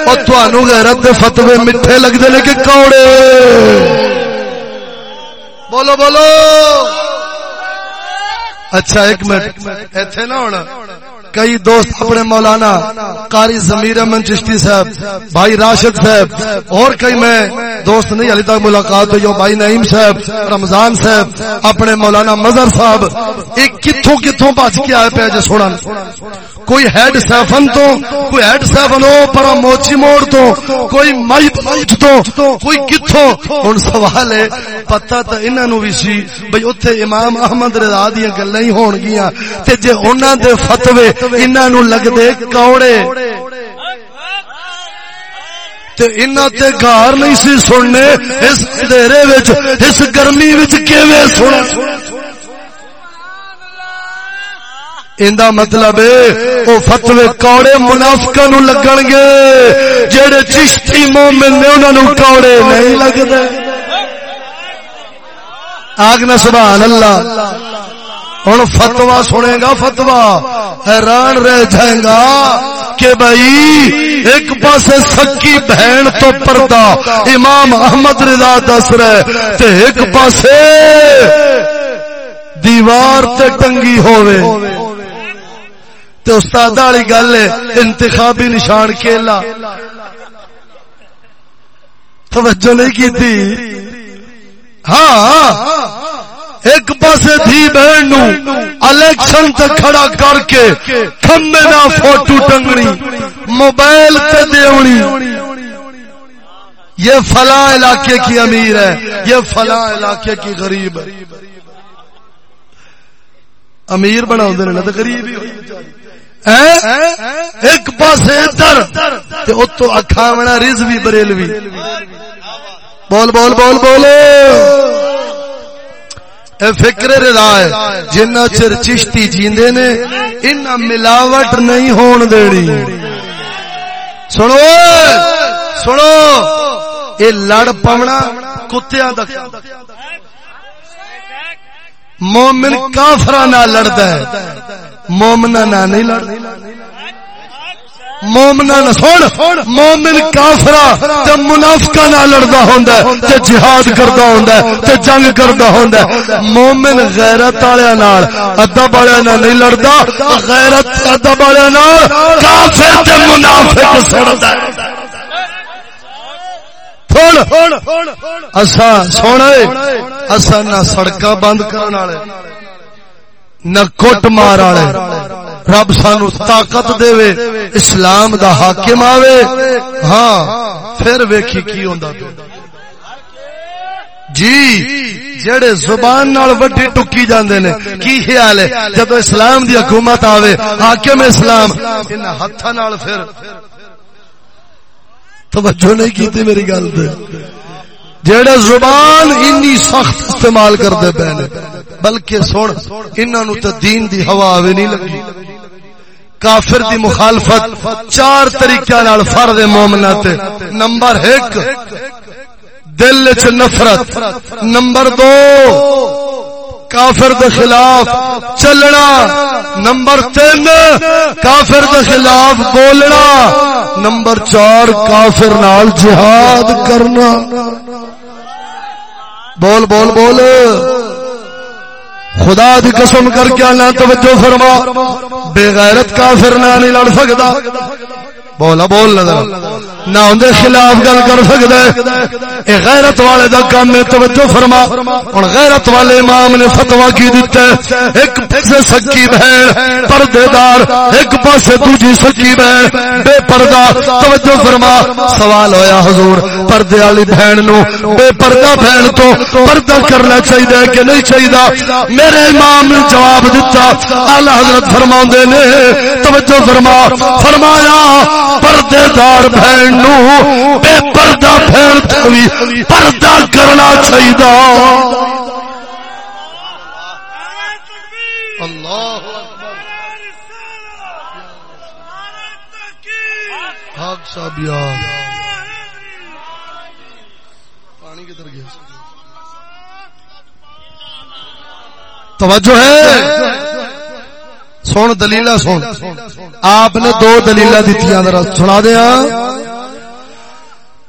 اور تھانو غیرت دے فتوی میٹھے لگدے نے کہ کوڑے۔ بولو بولو۔ اچھا ایک منٹ۔ ایتھے نہ ہونا۔ کئی دوست اپنے مولانا قاری ضمیر احمد چشتی صاحب، بھائی راشد صاحب، اور کئی میں دوست نہیں علی تک ملاقات ہوئی بھائی نعیم صاحب، رمضان صاحب، اپنے مولانا مظہر صاحب، ایک کتوں کتوں بچ کے آئے پہ سونا۔ کوئی ہیڈ سیفن تو، کوئی ہیڈ سیفن ہو، پر موچی موڑ تو، کوئی مائی پائٹ تو، کوئی کتوں ہوں سوال ہے، پتہ تو انہوں نے بھی سی بھائی اتنے امام احمد رضا دیا گلا ہی ہون گیا تے جے انہوں دے فتوے انہوں لگتے کوڑے۔ تے انہاں تے گار نہیں سی سننے، اس اندھیرے وچ، اس گرمی وچ کیویں سن ایندا مطلب ہے او فتوی کوڑے منافقاں نو لگن گے جڑے چشتی مومن نے انہاں نو کوڑے نہیں لگدے۔ آگنا سبحان اللہ۔ ہوں فتوا سنے گا فتوا حیران رہ جائے گا کہ بھائی ایک پاس سکی بہن تو پردہ امام احمد رضا دس رہے تے ایک پاس دیوار تے ٹنگی ہوئے تے استاد والی گل ہے، انتخابی نشان کیلا توجہ نہیں کی ہاں۔ ایک پاسے تھی بہن نو الیکشن تے کھڑا کر کے کھمے نہ فوٹو ٹنگنی، موبائل تے دیونی۔ یہ فلاں علاقے کی امیر ہے، یہ فلاں علاقے کی غریب ہے۔ امیر بنا ہوندے نے تے غریب ہی ایک پاسے ادھر، تے اوتوں اکھاونا رزوی بریلوی۔ بول بول بول، بولو۔ اے فکر رضا ہے، جنہ چر چشتی جیندے نے ان ملاوٹ نہیں ہون دینی۔ سنو سنو، اے لڑ پونا کتیاں دا مومن کافرہ نہ لڑتا ہے مومنا نہ نہیں لڑ۔ مومنا سن مومن کافرا تے منافقہ نہ لڑدا ہوندا ہے تے جہاد کردا ہوندا ہے تے جنگ کردا ہوندا ہے۔ مومن غیرت والے نال ادب والے نال نہیں لڑدا غیرت ادب والے نال کافر تے منافق سڑدا ہے۔ سونے اصا نہ سڑک بند والے نہ کٹ مار والے۔ رب سانو طاقت دے اسلام دا حاکم آوے۔ ہاں پھر ویکھی کی ہوندا جی جڑے زبان نال وڈی ٹکی جاندے نے، کی خیال ہے؟ جب اسلام دی حکومت آوے، حاکم اسلام ان ہتھاں نال پھر۔ توجہ نہیں کیتی میری گل تے۔ جڑے زبان انی سخت استعمال کردے پے نے، بلکہ سن، انہاں نو تے دین دی ہوا آوے نہیں لگی۔ کافر دی مخالفت چار طریقہ نال فرد مومنہ نمبر ایک، دل چ نفرت۔ نمبر دو، کافر دے خلاف چلنا۔ نمبر تین، کافر دے خلاف بولنا۔ نمبر چار، کافر نال جہاد کرنا۔ بول بول بول۔ خدا دی قسم کر کے اللہ توجہ فرما۔ بے غیرت کافر نہ نہیں لڑ سکتا۔ بولا، بول نظر نہ اندر خلاف گل کر سکتا ہے۔ اے غیرت والے دا کام میں توجہ فرما۔ ہن غیرت والے امام نے فتوی کی دیتا ہے۔ ایک پاسے سکی بہن پردے دار ایک پاسے دوجی سکی بہن۔ بے پردہ، توجہ فرما۔ سوال ہویا حضور، پردے والی بہن نو۔ بے پردہ بہن تو پردہ کرنا چاہیے کہ نہیں چاہیے میرے امام نے جواب دیتا اعلی حضرت فرماوندے نے توجہ فرما فرمایا پردے دار بہن نو بے پردہ بہن بھی پردہ کرنا چاہیے اللہ صاحب پانی کدھر گیا توجہ ہے؟ سن دلیل سن۔ آپ نے دو دلیل دیتی سنا دیا۔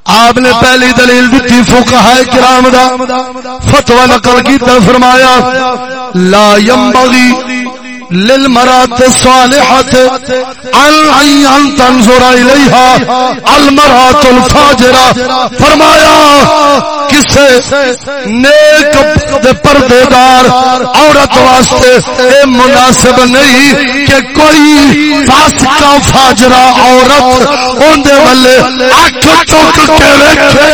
آپ نے پہلی دلیل دیتی فوکا کرام دا۔ فتوا نقل کی فرمایا، لا ينبغي للمرات الصالحة ان تنظر الیہا المرات الفاجرہ۔ فرمایا، کسے نیک دے پردے دار عورت واسطے اے مناسب نہیں کہ کوئی فاسقہ فاجرہ عورت اندے والے اکھ چک کے رکھے۔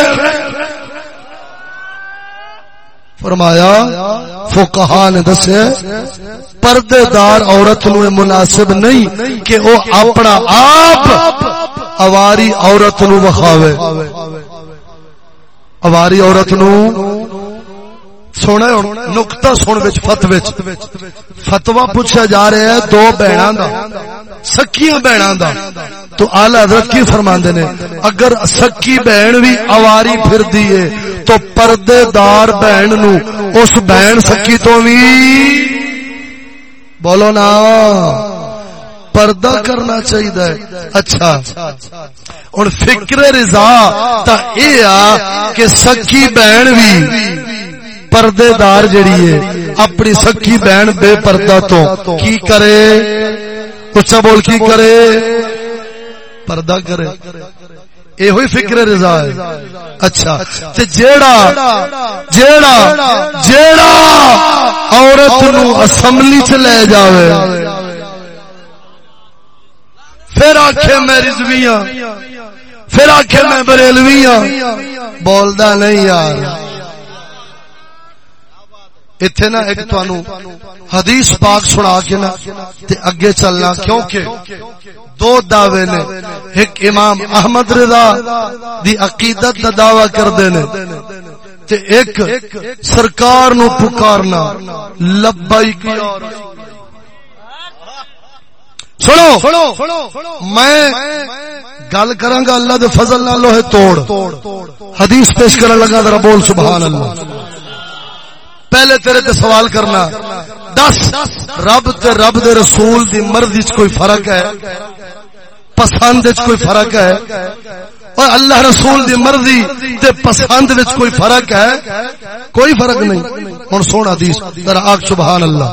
فرمایا فقہا نے دسے پردے دار عورت نو مناسب نہیں کہ وہ اپنا آپ اواری عورت نو بخاوے اواری عورت نو سونا نکتا سن بچ فت فتوا پوچھا جا رہا ہے دو بہنوں دا سکیاں بہنوں دا تو آل حضرت کی فرماندے نے اگر سکی بہن بھی اواری پھر دیئے تو پردے دار بہن نو اس بہن سکی تو بھی بولو نا پردہ کرنا چاہیے اچھا ہوں فکر رضا تا اے آ کہ سکی بہن بھی پردے دار جڑی ہے، اپنی سکی بہن بے پردہ تو کی کرے؟ اچھا بول کی کرے؟ پردہ کرے۔ یہ ہوئی فکر رضا ہے۔ اچھا تے جیڑا جیڑا جیڑا عورت نو اسمبلی چ لے جاوے۔ پھر آخے میں رضویاں پھر آخے میں بریلویاں بولدا نہیں یار۔ اتنے نا ایک تانو حدیث پاک سنا کے نا تے اگے چلنا کیونکہ دو دعوے نے ایک امام احمد رضا دی عقیدت دا دعوی کردے نے تے ایک سرکار نو پکارنا لبیک سنو میں گل کراں گا اللہ دے فضل نال لوہے توڑ حدیث پیش کرن لگا ذرا بول سبحان اللہ پہلے تیرے تے سوال کرنا۔ دس، رب تے رب دے رسول دی مرضی چ کوئی فرق ہے؟ پسند چ کوئی فرق ہے؟ اور اللہ رسول دی مرضی تے پسند وچ کوئی فرق ہے؟ کوئی فرق نہیں۔ ہن سونا حدیث، ذرا آگ سبحان اللہ۔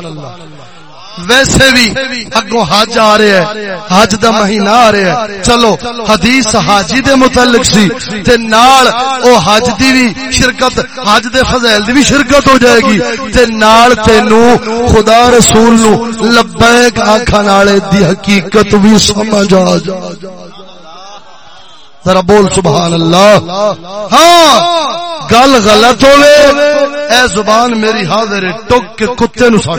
ویسے بھی اگوں حج آ رہے ہیں، حج دا مہینہ آ رہے ہیں۔ چلو، حدیث حاجی دے متعلق سی، تے نال او حج دی بھی شرکت، حج دے فضائل دی بھی شرکت ہو جائے گی۔ تے نال تینو خدا رسول نو لبیک آکھن والے دی حقیقت بھی سمجھ آ جا ذرا بول سبحان اللہ۔ ہاں گل غلط ہوے اے زبان میری ہاں، حاضر ٹک کے کتے نو ساڑ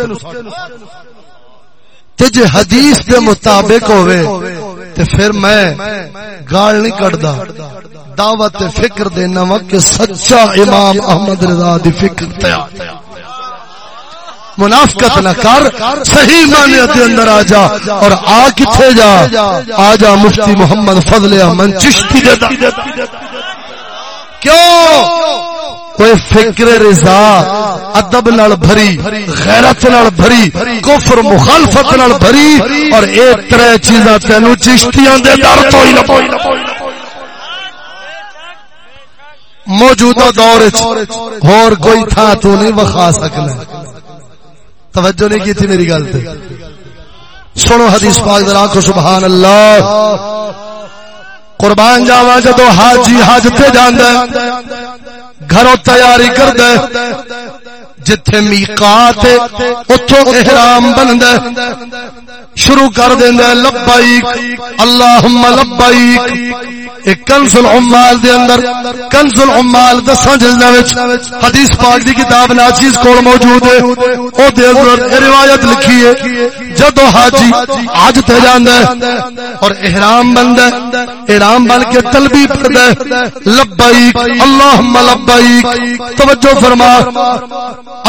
تے جے حدیث دے مطابق ہوئے تے پھر میں گال نہیں کٹدا۔ دعوت فکر دینا وا کہ سچا امام احمد رضا دی فکر تیار منافقت نہ کر صحیح معنی دے اندر آ جا اور آ کتھے جا؟ آ جا مفتی محمد فضل احمد چشتی دے کیوں؟ کوئی فکر رضا ادب نال بھری غیرت نال بھری کفر مخالفت نال بھری اور اے ترے چیزاں تینو چشتیاں دے در تو ہی نہ موجودہ دور اور کوئی تھا تو نہیں وخا سکنا توجہ نہیں کی تھی میری گل تے سنو حدیث پاک ذرا کو سبحان اللہ قربان جاواں جدو حاجی حج تے جاندا گھروں تیاری کر دے جتھے میقات اتھوں احرام بن دے شروع کر دیں دے لبائک اللہم لبائک ایک کنز العمال دے اندر، کنز العمال دساں جلدہ وچ۔ حدیث پاک دی کتاب ناچیز کول موجود ہے۔ او دے اندر روایت لکھی ہے۔ جدو حاجی آج تے جاندے اور احرام بن دے احرام بن کے تلبی پڑھ دے لبائک اللہم لبائک توجہ فرما۔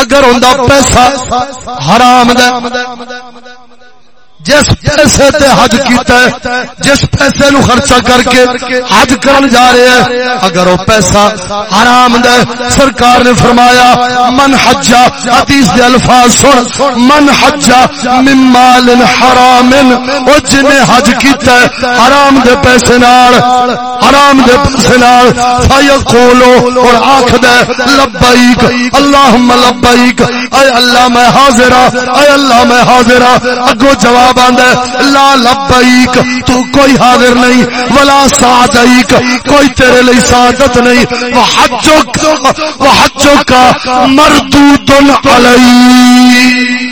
اگر ہوں پیسہ حرام دے جس پیسے تے حج کیتا ہے، جس پیسے نو خرچہ کر کے حج کرن جا رہے ہیں، اگر وہ پیسہ حرام دے، سرکار نے فرمایا، من حجا حدیث دے الفاظ سن، من حجا من مال حرام او جن نے حج کیتا ہے، حرام دے پیسے نال، حرام دے پیسے نال، فیقولو، اور آکھ دے لبیک، اللہم لبیک، اے اللہ میں حاضر اے اللہ میں حاضر اگو جواب جواب لا لبیک، تو کوئی حاضر نہیں، ولا سعدیک، کوئی تیرے لیے سعادت نہیں، وحجک وحجک مردود علی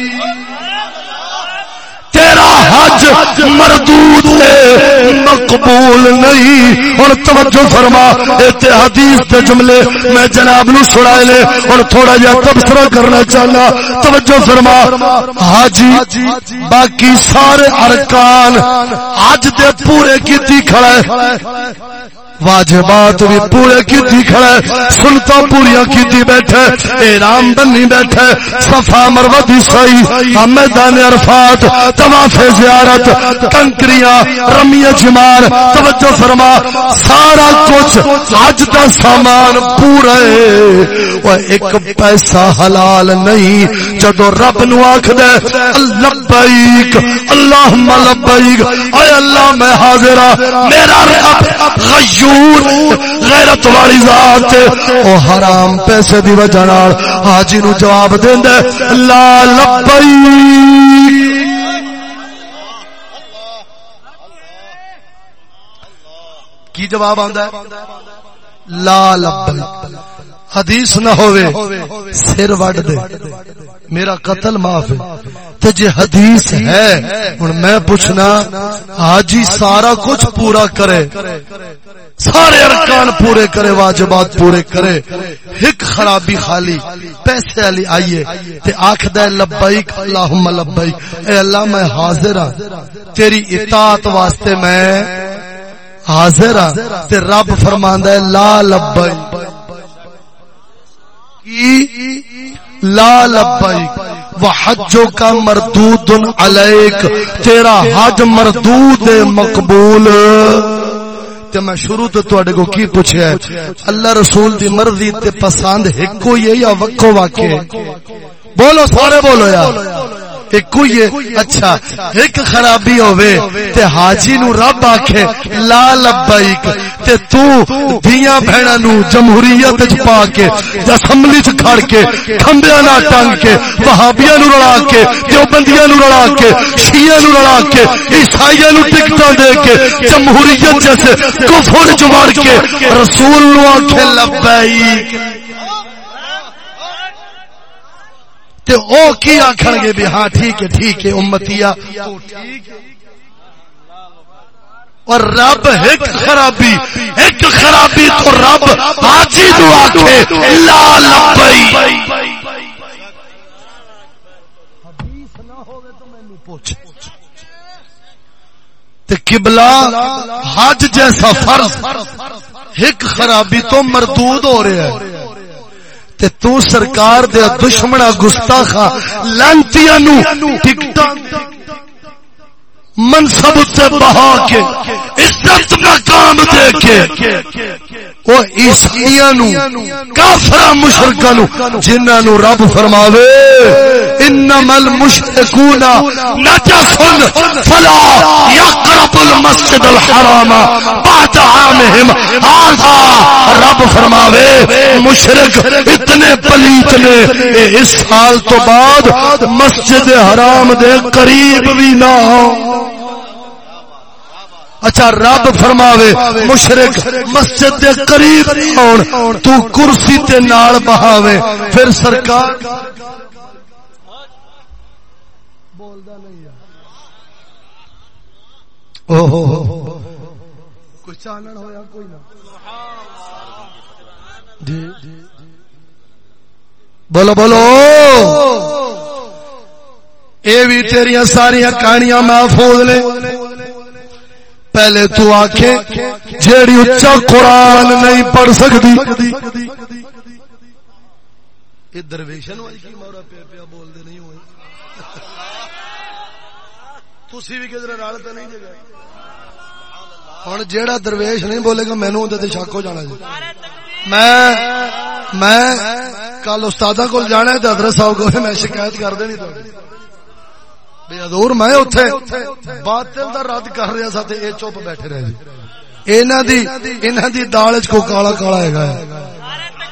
تیرا حج مردود ہے، مقبول نہیں۔ اور توجہ فرما ایتے حدیث دے جملے میں جناب نو سڑائے لے، اور تھوڑا جا تبصرہ کرنا چاہنا۔ توجہ فرما، حاجی، باقی سارے ارکان حج دے پورے کیتی کھڑے واجبات بھی پورے کیتی کھڑے سنتا پوریا کیتی بیٹھے احرام بنی بیٹھے صفا مروہ دی سائی میدان عرفات طواف زیارت، کنکریاں رمیہ جمار، توجہ فرما، سارا کچھ حج دا سامان پورا ہے۔ وہ ایک پیسہ حلال نہیں، جدو رب نو آکھ دے لبیک، اللہم لبیک، اے اللہ میں حاضرہ ہاں، میرا رب غیور، غیرت والی ذات او حرام پیسے دی وجہ نال حاجی نو جواب دیندا لا لبیک۔ کی جواب آندا ہے؟ لا لبیک۔ حدیث نہ ہوئے، سر وڈ دے۔ میرا قتل معاف ہے۔ تے جے حدیث ہے، ہن میں پوچھنا حاجی سارا کچھ پورا کرے۔ سارے ارکان پورے کرے، واجبات پورے کرے۔ ایک خرابی خالی، پیسے علی آئیے۔ تے آکھ دے لبیک، اللہم لبیک۔ اے اللہ، میں حاضر ہاں۔ تیری اطاعت واسطے میں حاضر ہاں تے رب فرماندا ہے، لا لبیک۔ لا لبیک۔ وحجو کا مردود علیک۔ تیرا حج مردود مقبول۔ تے میں شروع تو تواڈے کو کی پوچھیا ہے؟ اللہ رسول دی مرضی تے پسند ہے کوئی یا وکھو واقع بولو، سارے بولو یار۔ ایک کوئی اچھا ایک خرابی ہوئے تے حاجی نو رب آکھے، لا لبائک تے تو دیاں بہنہ نو جمہوریت چ پا کے، اسمبلی چ کھڑ کے، کھمبیاں نہ ٹنگ کے، وہابیاں نو رڑا کے، دیوبندیاں نو رڑا کے شیعہ نو رڑا کے، عیسائیاں نو ٹکٹاں دے کے، جمہوریت جیسے کفر چ کے، رسول نو آکھے لبائک تے او کی آکھن گے بھی ہاں ٹھیک ہے ٹھیک ہے امتیا اور رب ایک خرابی ایک خرابی تو رب آجی دو آکھے، لا لبئی تے قبلہ حج جیسا فرض، ایک خرابی تو مردود ہو رہا ہے۔ تے تو سرکار دے دشمنا گستاخا لانتیاں نو ٹکٹا منصب تے بہا کے، عزت مقام دے کے۔ او عیسائیاں نو کافر مشرکاں نو جنہاں نو رب فرماوے انما المشركون نجس فلا يقرب المسجد الحرام بعد عامهم رب فرماوے مشرک اتنے پلیت نے اس سال تو بعد مسجد حرام دے قریب بھی نہ ہو اچھا رب فرماوے، مشرق مسجد دے قریب آن تو کرسی تے نال بہاوے۔ پھر سرکار بولدا نہیں او ہو ہو کوئی چانن ہویا، کوئی نہ۔ جی, جی،, جی۔ بولو بولو۔ اے بھی تیریاں ساریاں کہانیاں محفوظ نے۔ پہلے تو آکھے جیڑی اچھا قرآن نہیں پڑھ سکتی۔ درویشن والی کی مورا پیا پیا بول دے نہیں ہوئی تسی بھی کدھر رال نہیں جگہ۔ ہوں جیڑا درویش نہیں بولے گا مینو اندر شک ہو جانا جی۔ میں میں کل استاد کو جانا ہے حضرت صاحب کو میں شکایت کر دینی تو بے ادور میں اوتھے باطل دا رد کر رہا سا تے اے چپ بیٹھے رہے جی۔ انہاں دی انہاں دی دال وچ کو کالا کالا ہے گا۔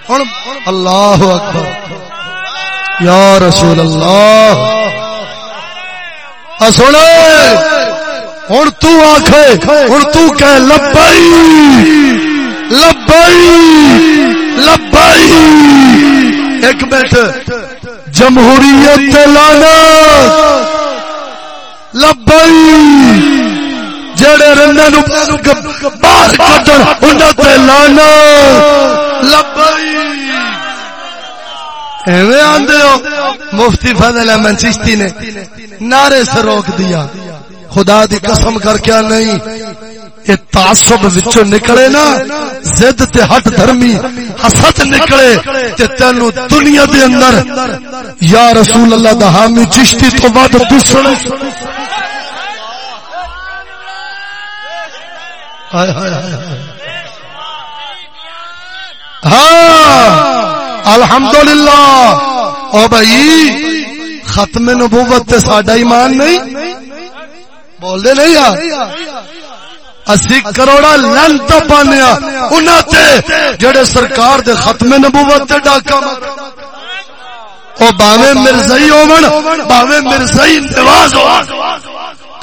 ہن اللہ اکبر۔ یا رسول اللہ۔ ا سن ہن تو آکھے، ہن تو کہہ لبئی لبئی لبئی ایک بیٹھ جمہوریت لانا لبئی! جڑے رندے نو باہر کڈن، انہاں تے لانا! لبئی! ایویں آندے ہو، مفتی فضل احمد چشتی نے نعرے سے روک دیا۔ خدا دی قسم کر کے نہیں یہ تعصب وچوں نکلے نا، زد تے ہٹ دھرمی، حسد نکلے، تے تینو دنیا دے اندر، یا رسول اللہ دا حامی چشتی تو ود دسن ہاں الحمدللہ۔ او بھائی، ختم نبوت تے ساڈا ایمان نہیں؟ بول دے نہیں یار؟ اسی کروڑا لنت پانے انہاں تے جڑے سرکار دے ختم نبوت تے ڈاکا او باویں مرزائی ہون باویں مرزائی نواز۔ ہون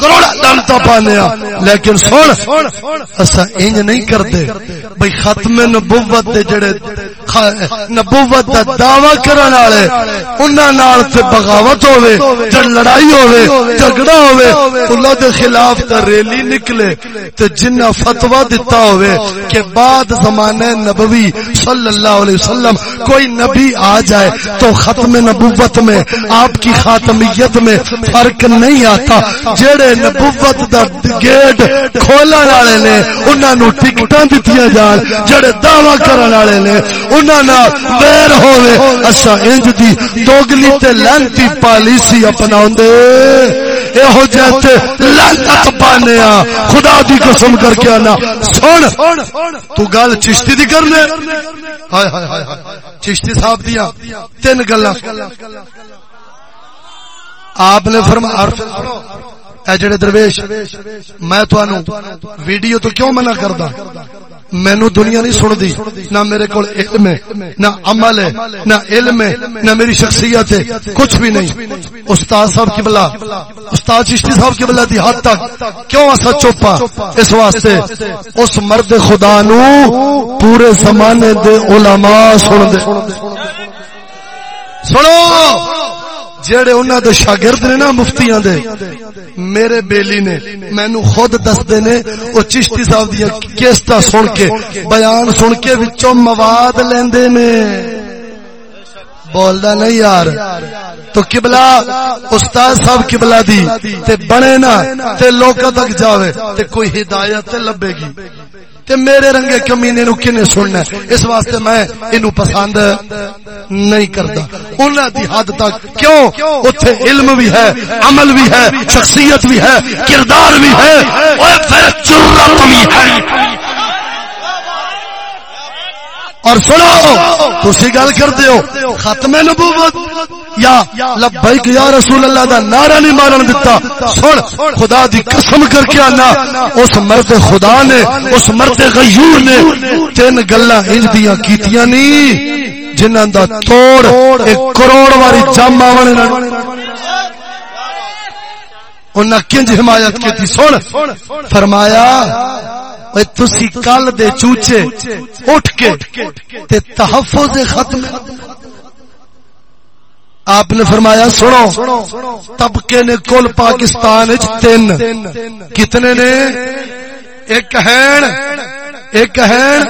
کروڑا لانتا پانے لیکن سن اسا انج نہیں کرتے۔ بھئی ختم نبوت دے جڑے نبوت دا دعوی کرن والے، انہاں نال تے بغاوت ہوے تے لڑائی ہوے جھگڑا ہوے اللہ دے خلاف تے ریلی نکلے، تے جنہ فتوی دتا ہوے کہ بعد زمانے نبوی صلی اللہ علیہ وسلم کوئی نبی آ جائے تو ختم نبوت میں، آپ کی خاتمیت میں فرق نہیں آتا۔ جڑے نبوت دا گیٹ کھولن والے نے، انہاں نو ٹکٹاں دتیاں جان جڑے دعوی کرن والے نے انہاں نال ویر ہوے اسا اچھا، انج دی دوگلی تے لانتی پالیسی اپناوندے ایہو جہتے لعنت پانے خدا دی قسم کر کے انا سن، تو گل چشتی دی کرنے۔ ہائے ہائے ہائے چشتی صاحب دیاں تین گلاں۔ آپ نے فرمایا اے جڑے درویش، میں تانوں ویڈیو تو کیوں منع کردا؟ مینو دنیا نہیں سن دی نہ میرے کو علم ہے، نہ عمل ہے، نہ علم ہے، نہ میری شخصیت ہے، کچھ بھی نہیں۔ استاد صاحب کی استاد چشتی صاحب کی دی حد تک، کیوں ایسا چوپا اس واسطے اس مرد خدا نو پورے زمانے دے علماء سن دے۔ سنو! جڑے انہاں دے شاگرد نے نا مفتیاں دے، میرے بیلی نے مینو خود دس دے نے، او چشتی صاحب دی کیسٹا سن کے، بیان سن کے وچوں مواد لیندے نے۔ بولدا نہیں یار، تو قبلہ استاد صاحب قبلہ دی، تے بنے نا، تے لوکاں تک جاوے، تے کوئی ہدایت تے لبے گی۔ تے میرے رنگے کمینے نو کنے سننا ہے؟ اس واسطے میں انو پسند نہیں کرتا۔ انہاں دی حد تک کیوں؟ اوتھے علم بھی ہے، عمل بھی ہے، شخصیت بھی ہے، کردار بھی ہے۔ اوے پھر جرت بھی ہے۔ اور سنو تسی گل کر دیو ختم نبوت یا لبیک یا رسول اللہ دا نعرہ نہیں مارن دیتا سن خدا دی قسم کر کے آنا۔ اس مرد خدا نے اس مرد غیور نے تین گلاں انج دیاں کیتیاں نہیں جنہاں دا توڑ ایک کروڑ واری جام آونے انہاں کنج حمایت کی سن۔ فرمایا تسی کل دے چوچے اٹھ کے تے تحفظ ختم۔ آپ نے فرمایا سنو طبقے نے کل پاکستان تین۔ کتنے نے؟ ایک ہین ایک ہین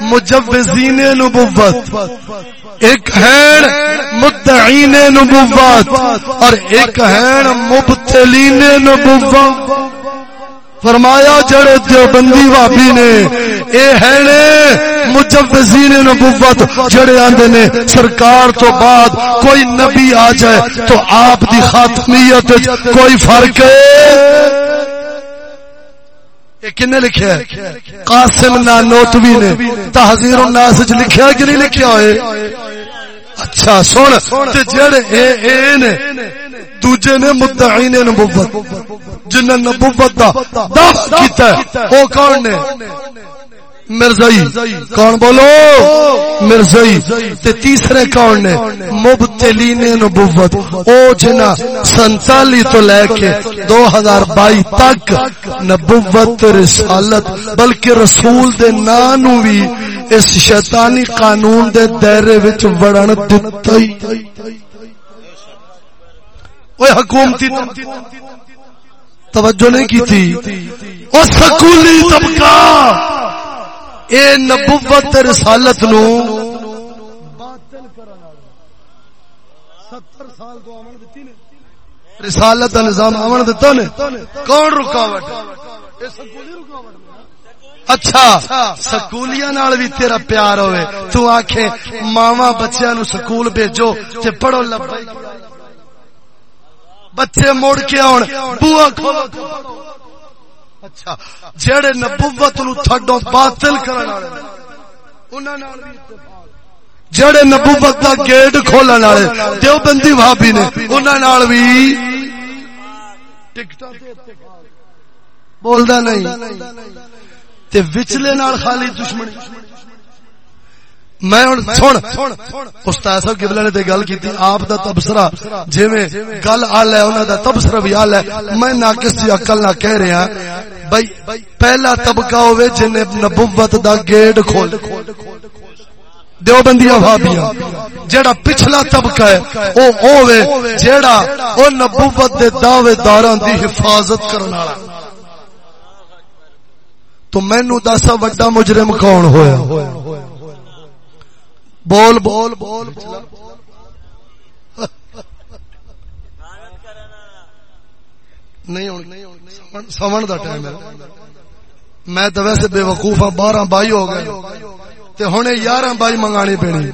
مجوزین نبوت، ایک ہین مدعین نبوت اور ایک ہین مبتلین نبوت۔ فرمایا جڑے دیوبندی بابی نے، اے ہے مجوزین نبوت جڑے آندے نے، سرکار تو بعد کوئی نبی آ جائے تو آپ دی خاتمیت کوئی فرق ہے؟ کنے لکھیا ہے؟ قاسم نانوتوی نے تحذیر الناس وچ لکھیا کہ نہیں لکھیا ہوئے؟ اچھا سن تے جڑے اے اے نے دوجے نے مدعین نبوت نبوت دا دعویٰ کیتا ہے او کون نے؟ مرزائی، کون بولو? مرزائی، تے تیسرے کون نے? مبتلین نبوت۔ او جنا سنتالی تو لے کے دو ہزار بائی تک نبوت، رسالت، بلکہ رسول دے نانو بھی اس شیطانی قانون دے دائرے وچ وڑن دتا ہی وہ حکومتی توجہ نہیں کی تھی۔ وہ سکولی طبقہ۔ اے نبوت رسالت نو رسالت نظام امن دتا نے۔ کون رکاوٹ؟ اچھا سکولیاں نال بھی تیرا پیار ہوئے۔ تو آکھے ماما بچیاں نو سکول بھیجو تے پڑھو لبیک بچے مڑ کے آن بوا کھولو۔ اچھا جڑے نبوت نو تھڈو باطل کرن والے، انہاں نال بھی جڑے نبوت دا گیٹ کھولن والے، دیوبندی وہابی نے، انہاں نال بھی ٹکٹاں تے اتفاق۔ بولدا نہیں، تے وچلے نال خالی دشمنی۔ میں سن، استاد صاحب قبلہ نے تے گل کیتی، آپ دا تبصرہ، جویں گل آل ہے، انہاں دا تبصرہ بھی آل ہے۔ میں ناقص دی عقل نہ کہہ رہا۔ بھائی پہلا طبقہ ہوے جن نبوت دا گیٹ کھول۔ دیوبندیاں بھابیاں جیڑا پچھلا طبقہ ہے، او ہوے جیڑا او نبوت دے دعوے داراں دی حفاظت کرن والا۔ تو مینوں دس وڈا مجرم کون ہویا؟ بول بول بول نہیں سمن دا ٹائم ہے۔ میں تو ویسے بے وقوف ہاں بارہ بائی ہو گئے۔ تے ہنے یارہ بائی منگانی پینی۔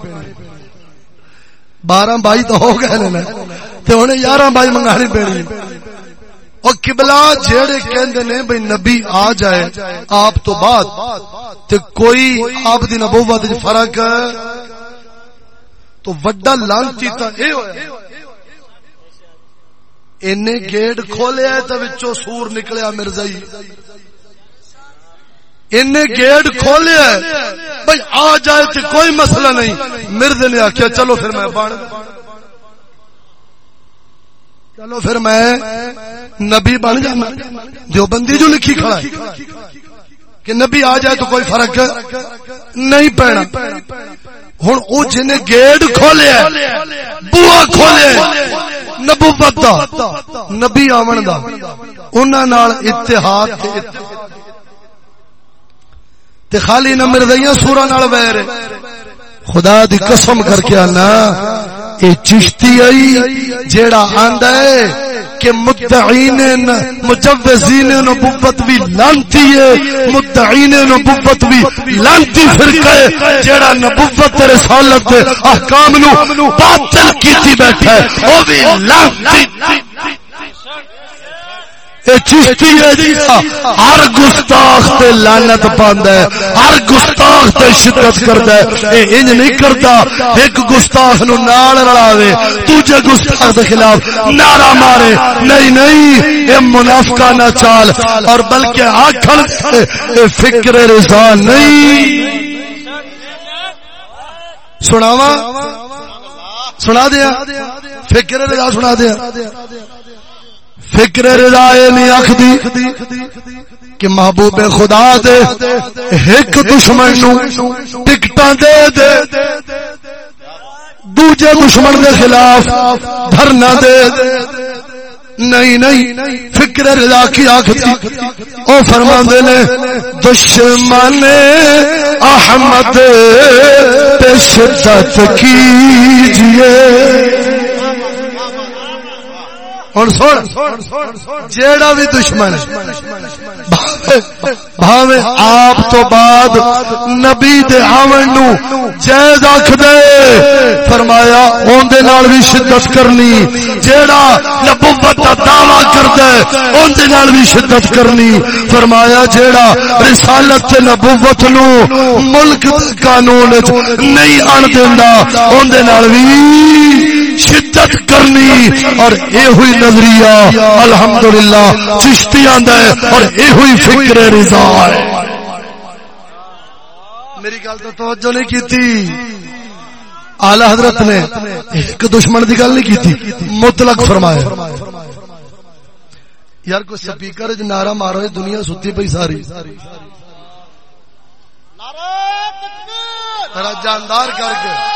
بارہ بائی تو ہو گئے نا تے ہنے یارہ بائی منگانی پینی۔ اور قبلہ جیڑے کہندے نے بھئی نبی آ جائے آپ تو بعد تے کوئی آپ دی نبوت فرق تو وڈا لانتی تا اے ہویا اینے گیٹ کھولیا تو وچوں سور نکلیا مرزائی۔ اینے گیٹ کھولیا بھئی آ جائے تو کوئی مسئلہ نہیں۔ مرد نے آکھیا، چلو پھر میں بان چلو پھر میں نبی بن جانا۔ جو بندی جو لکھی کھڑا ہے۔ کہ نبی آ جائے تو کوئی فرق نہیں پینا۔ ہوں وہ جن گیٹ کھولیا بوا کھولیا نبوت دا، نبی آمن دا، انہاں اتحاد تے خالی نہ مردیاں سورا نال ویر خدا دی قسم کر کے آنا، اے چشتی آئی، جیڑا آندا ہے کہ مدعین مجوزین نبوت بھی لانتی ہے، مدعین نبوت بھی لانتی فرقہ ہے، جیڑا نبوت رسالت احکام نو باطل کیتی بیٹھا ہے، او بھی لانتی۔ چشتی ہے جی ہاں۔ ہر گستاخ تے لعنت پاندا ہے۔ ہر گستاخ تے شدت کردا ہے۔ اے انج نہیں کردا ایک گستاخ نو نال رلاوے۔ دوجے گستاخ دے خلاف نعرہ مارے۔ نہیں نہیں، اے منافقانہ چال۔ اور بلکہ آکھن، اے فکر رضا نہیں۔ سناوا سنا دیا۔ فکر رضا سنا دیا۔ فکر رضا نہیں آخری کہ محبوب خدا دے ایک دشمن نو ٹکٹاں دے دے دوجے دشمن دے خلاف دھرنا دے دے نہیں نہیں فکر رضا کی آخری او فرما دے نے، دشمن احمد پہ شدت کیجیے۔ ہوں سن، جیڑا بھی دشمن بھاوے آپ تو بعد نبی دے آمن نو جائز آخ دے فرمایا، اون نال بھی شدت کرنی۔ جیڑا نبوت دا دعوی کردا ہے اون دے نال بھی شدت کرنی۔ فرمایا، جیڑا رسالت تے نبوت نو ملک قانون نہیں ان دیندا، اون دے نال بھی شدت کرنی اور اے ہوئی نظریہ الحمدللہ چشتی آندا ہے اور اے ہوئی فکر رضا ہے۔ میری گل تو توجہ نہیں کیتی۔ اعلی حضرت نے ایک دشمن دی گل نہیں کیتی مطلق فرمایا۔ یار کوئی سپیکر نعرہ مارو دنیا ستی پئی ساری۔ نعرہ جاندار کر کے۔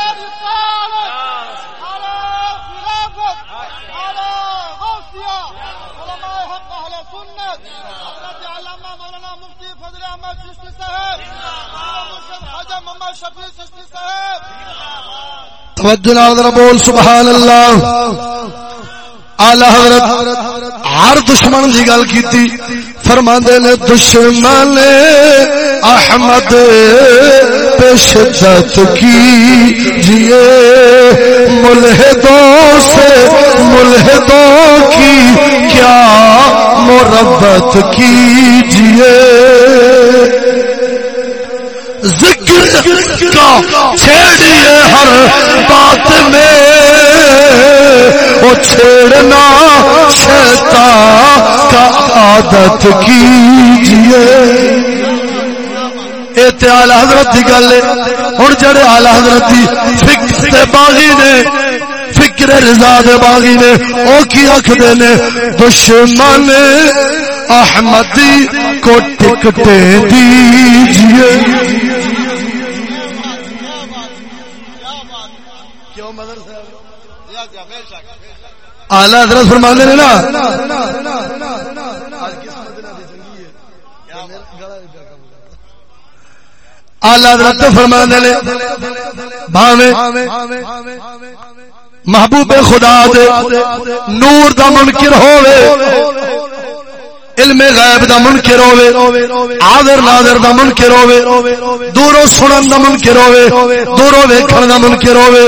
توجہ نال بول سبحان اللہ اعلی حضرت ہر دشمن دی گل کیتی۔ فرماندے نے، دشمن احمد پہ شدت کی جیے ملحدوں سے ملحدوں کی کیا مربت کیجیے ذکر کا چھیڑیے ہر بات میں۔ وہ چھیڑنا شیطان کا عادت کیجیے اے آل حضرت کی گل ہے۔ ہوں جڑے آل حضرت کی فکر باغی نے، فکر رضا دے باغی نے، او کی آخر نے؟ دشمن احمدی کو ٹکٹے دیجیے آلہ حضرت فرما نے نا۔ آلہ حضرت فرما نے بھاوے محبوب خدا دے نور دا منکر ہوئے علم غیب دا منکر ہوے حاضر ناظر دا منکر ہوے دوروں سنن دا منکر ہوے دوروں ویکھن دا منکر ہوے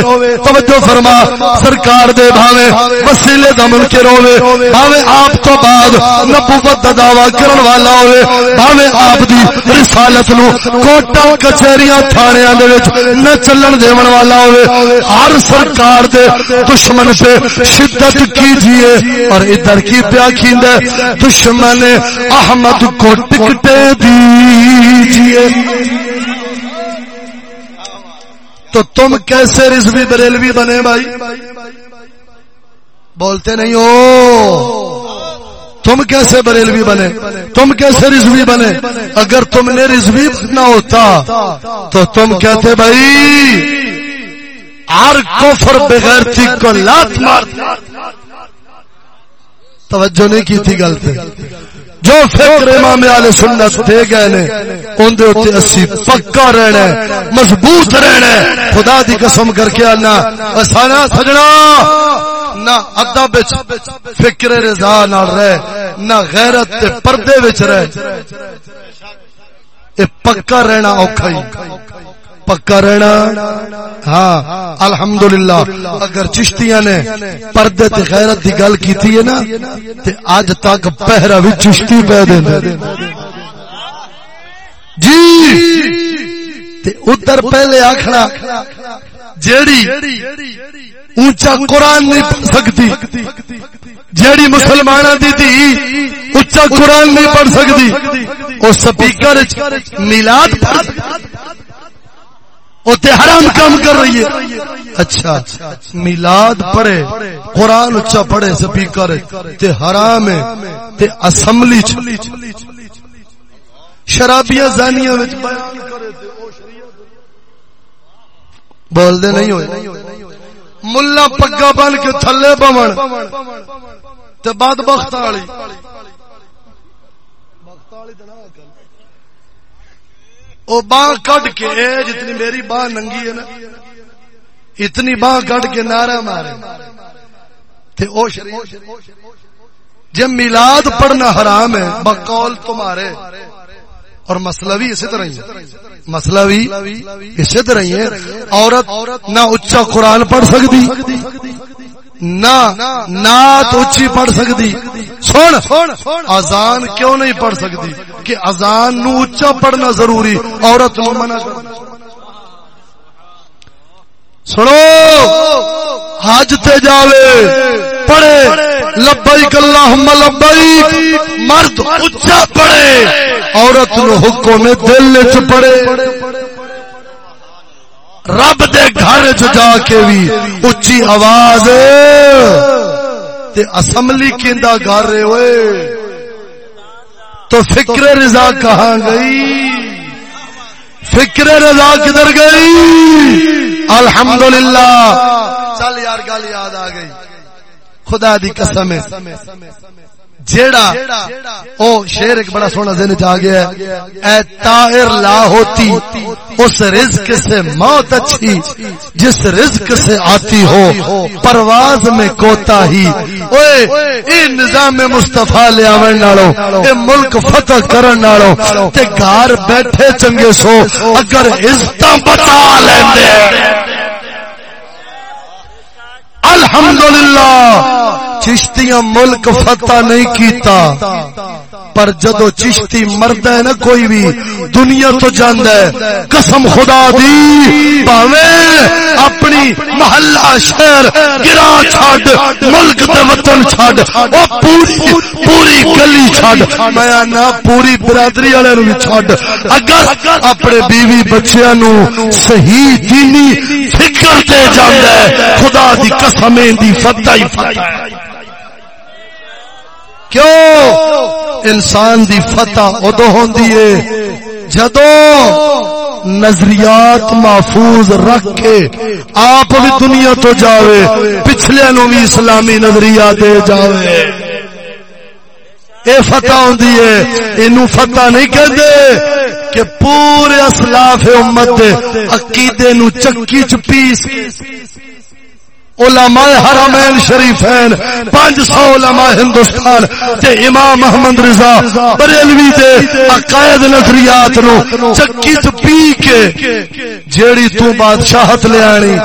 توجہ فرما، سرکار دے بھاوے، وسیلے دا منکر ہوے بھاوے، آپ تو بعد نبوت دا دعویٰ کرن والا ہوے بھاوے، آپ دی رسالت نو کوٹا کچہریاں تھانیاں دے وچ نہ چلن دیون والا ہوے ہر سرکار دے دشمن سے شدت کیجیے اور ادھر کی پیا کھیندا دشمن احمد کو ٹکٹے دیجیے تو تم کیسے رضوی بریلوی بنے بھائی؟ بولتے نہیں ہو۔ تم کیسے بریلوی بنے؟ تم کیسے رضوی بنے؟ اگر تم نے رضوی بننا ہوتا تو تم کہتے بھائی، ہر کفر بغیر چیک کو لات مار۔ توجہ نہیں کی تھی غلط جو فکر امام علیہ سنت دے گئے نے ان دے اوتے اسی پکا رہنا ہے مضبوط رہنا ہے۔ خدا دی قسم کر کے انا اسانا سجنا۔ نہ ادب وچ فکر رضا نال رہ نہ غیرت تے پردے وچ رہ اے پکا رہنا اوکھا ہی۔ پکا رہنا ہاں الحمدللہ۔ اگر چشتیاں نے پردے تے غیرت دی گل کیتی ہے نا، تے اج تک پہرا وی چشتی پہ دے جی۔ تے ادھر پہلے آکھنا، جیڑی اونچا قرآن نہیں پڑھ سکتی، جیڑی مسلمانہ دی تھی اونچا قرآن نہیں پڑھ سکتی، او سپیکر میلاد پڑھ حرام کام کر رہی ہے۔ اچھا میلاد پڑھے، قرآن اچھا پڑھے سپیکر تے حرام ہے، تے اسمبلی شرابیاں زانیاں وچ بیان کرے بول دے۔ نہیں ہوئے۔ ملا پگا بن کے تھلے بمن۔ تے بعد بخت والی۔ وہ باہ کٹ کے جتنی میری باہ ننگی ہے نا، اتنی باہ کٹ کے نعرہ مارے۔ جب میلاد پڑھنا حرام ہے، بقول تمہارے۔ اور مسئلہ بھی اسی طرح ہی مسئلہ بھی اسی طرح ہی ہے۔ عورت نہ اچھا قرآن پڑھ سکتی۔ نہ نعت اچھی پڑھ سکتی۔ سن! اذان کیوں نہیں پڑھ سکتی؟ کہ اذان نو اچا پڑھنا ضروری، عورت نو منع سنو! حج تے جاوے، پڑھے۔ لبیک اللہم لبیک، مرد اچا پڑھے۔ عورت نو حکم دل چ پڑھے۔ رب دے گھر چ جا کے بھی اچھی آواز تے اسمبلی کیندا گھر رہے ہوئے تو فکر رضا کہاں گئی؟ فکر رضا کدھر گئی؟ الحمدللہ۔ چل یار، گل یاد آ گئی۔ خدا دی قسم ہے۔ جیڑا او شیر ایک بڑا سونا ذہن چ گیا ہے، اے طاہر لا ہوتی، اس رزق سے موت اچھی، جس رزق سے آتی ہو، پرواز میں کوتا ہی۔ اوئے اے نظام مصطفی لے آون نالو، اے ملک فتح کرن نالو، تے گھر بیٹھے چنگے سو، اگر عزت بچا لیندے۔ الحمدللہ۔ چشتیاں ملک فتح نہیں کیتا۔ پر جدو چشتی مرد ہے نا کوئی بھی، دنیا تو جاند ہے۔ قسم خدا دی۔ پاوے اپنی محلہ شہر گرا چھاڑ ملک دے وطن چھاڑ او پوری پوری گلی چھاڑ میں نا پوری برادری والے نو چھاڑ اگر اپنے بیوی بچیاں نو صحیح دینی فکر دے جاندا ہے، خدا دی قسم دی فتح ہی فتح ہے۔ کیوں؟ انسان دی فتح ادو ہوندی ہے۔ جدو نظریات محفوظ رکھ کے آپ بھی دنیا تو جاوے پچھلے نو بھی اسلامی نظریہ دے جاوے۔ اے فتح ہوندی ہے اینو فتح نہیں کہندے کہ پورے اسلاف امت عقیدے نو چکی چ پیس۔ علماء حرمین شریفین، پانچ سو علماء ہندوستان تے امام محمد رضا بریلوی دے عقائد نظریات نو چکی تو پی کے جیڑی تو بادشاہت لے آنی۔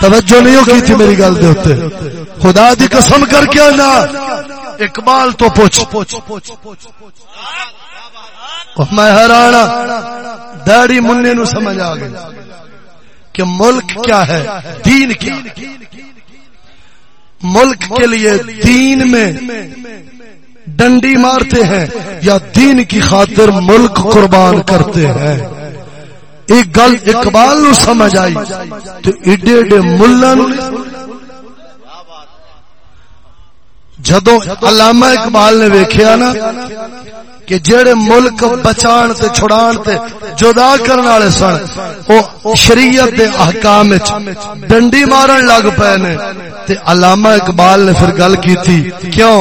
توجہ نہیں کی تھی میری گل دے ہوتے خدا دی قسم کر کے نا اقبال تو پوچھ۔ میں حیران ہاں، داڑی مننے نو سمجھ آ گئی۔ کہ ملک کیا ہے؟ دین کیا؟ ملک کے لیے دین میں ڈنڈی مارتے ہیں یا دین کی خاطر ملک قربان کرتے ہیں؟ ایک گل اقبال نو سمجھ آئی تو ایڈے ایڈے ملا نو جدو علامہ اقبال نے ویکھیا نا کہ جڑے ملک بچان تے چھڑان تے جدا کرن والے سن، او شریعت دے احکام وچ ڈنڈی مارن لگ پئے نے۔ تے علامہ اقبال نے پھر گل کیتی، کیوں؟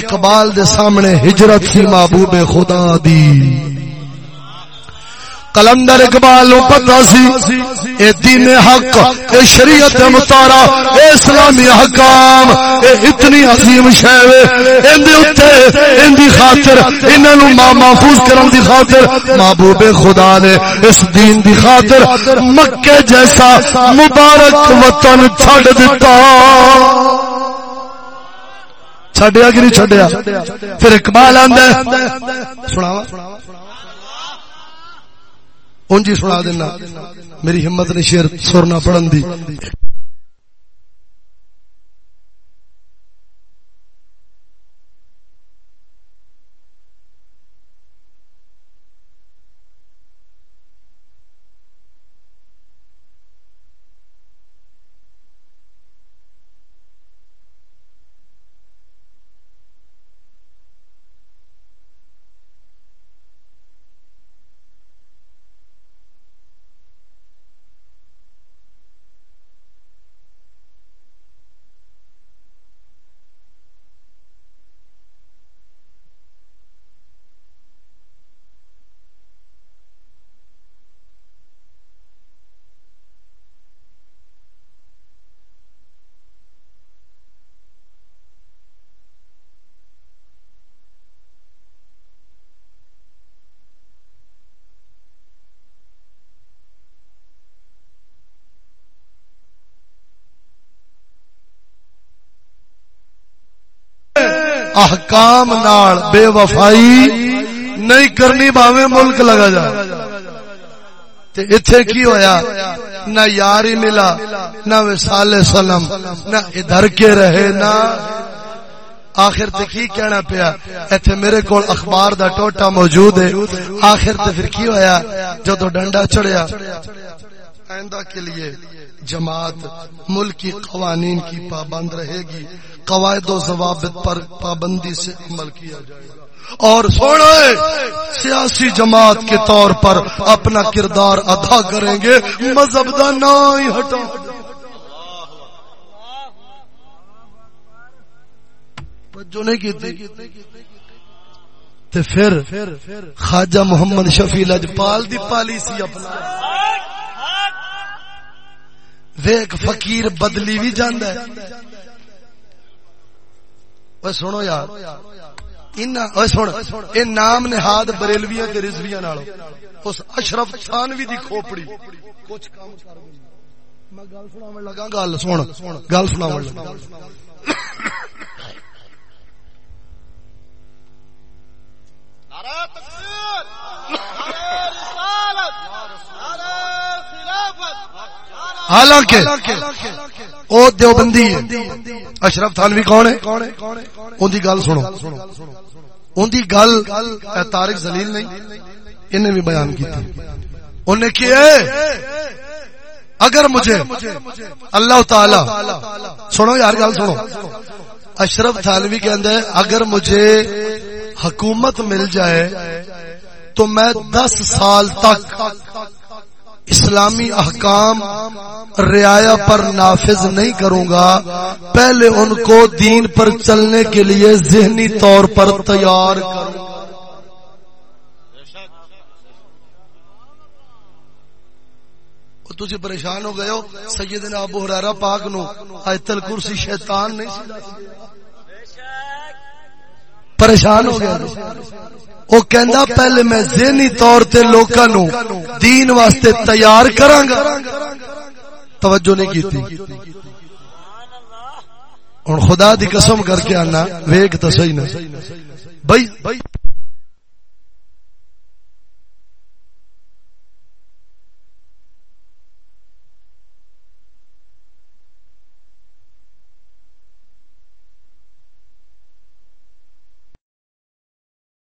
اقبال دے سامنے ہجرت تھی محبوب خدا دی۔ کلندر اقبال نو پتا سی، اے دین حق، اے شریعت متارا اے اسلامی حکام، اے اتنی عظیم شے این دے اوتے این دی خاطر، انہاں نو ما محفوظ کرن دی خاطر، محبوب خدا نے اس دین دی خاطر مکے جیسا مبارک وطن چھڈ دتا۔ چھڈیا کہ نہیں چھڈیا؟ پھر اقبال آندا سناوا انجی سنا دینا میری ہمت نے شیر سرنا پڑھن دی۔ احکام نال بے وفائی نہیں کرنی باوے ملک لگا جا۔ تے ایتھے کی ہویا؟ نہ یاری ملا، نہ وصال سلام نہ ادھر کے رہے نہ آخر تے کی کہنا پیا؟ ایتھے میرے کول اخبار دا ٹوٹا موجود ہے۔ آخر تے پھر کی ہویا؟ جدو ڈنڈا چڑھیا۔ آئندہ کے لیے جماعت ملکی قوانین کی پابند رہے گی۔ قواعد و ضوابط پر پابندی سے عمل کیا جائے گا۔ اور سونا سیاسی جماعت کے طور پر اپنا کردار ادا کریں گے۔ مذہب کا نہ ہی ہٹا۔ جو نہیں کی پھر خواجہ محمد شفیع لجپال دی پالیسی اپنا ویک فقیر بدلی بھی جانا ہے۔ سنو یار سن اے نام نہاد بریلویا کے رضویا نال اس اشرف تھانوی دی کھوپڑی۔ کچھ کام کر میں گل سنا لگا گل سن گل سنا لگا۔ نعرہ تکبیر نعرہ رسالت نعرہ خلافت۔ حالانکہ او دیوبندی ہے۔ اشرف تھانوی کون ہے؟ ان دی گل سنو۔ ان دی گل تارک زلیل نہیں انہیں بھی بیان کی تھی۔ انہیں کیا اگر مجھے اللہ تعالی، سنو یار گل سنو۔ اشرف تھانوی کے اندر اگر مجھے حکومت مل جائے تو میں دس سال تک اسلامی احکام رعایا پر نافذ نہیں کروں گا۔ پہلے ان کو دین پر چلنے کے لیے ذہنی طور پر تیار کروں تسی پریشان ہو گئے ہو؟ سیدنا ابو ہریرہ پاک نو ایت الکرسی شیطان نہیں پریشان ہو گیا وہ کہندا پہلے میں ذہنی طور تے لوکاں نو دین واسطے تیار کراں گا توجہ نہیں کیتی۔ ہن خدا دی قسم کر کے آنا ویکھ تو صحیح نہ۔ بھائی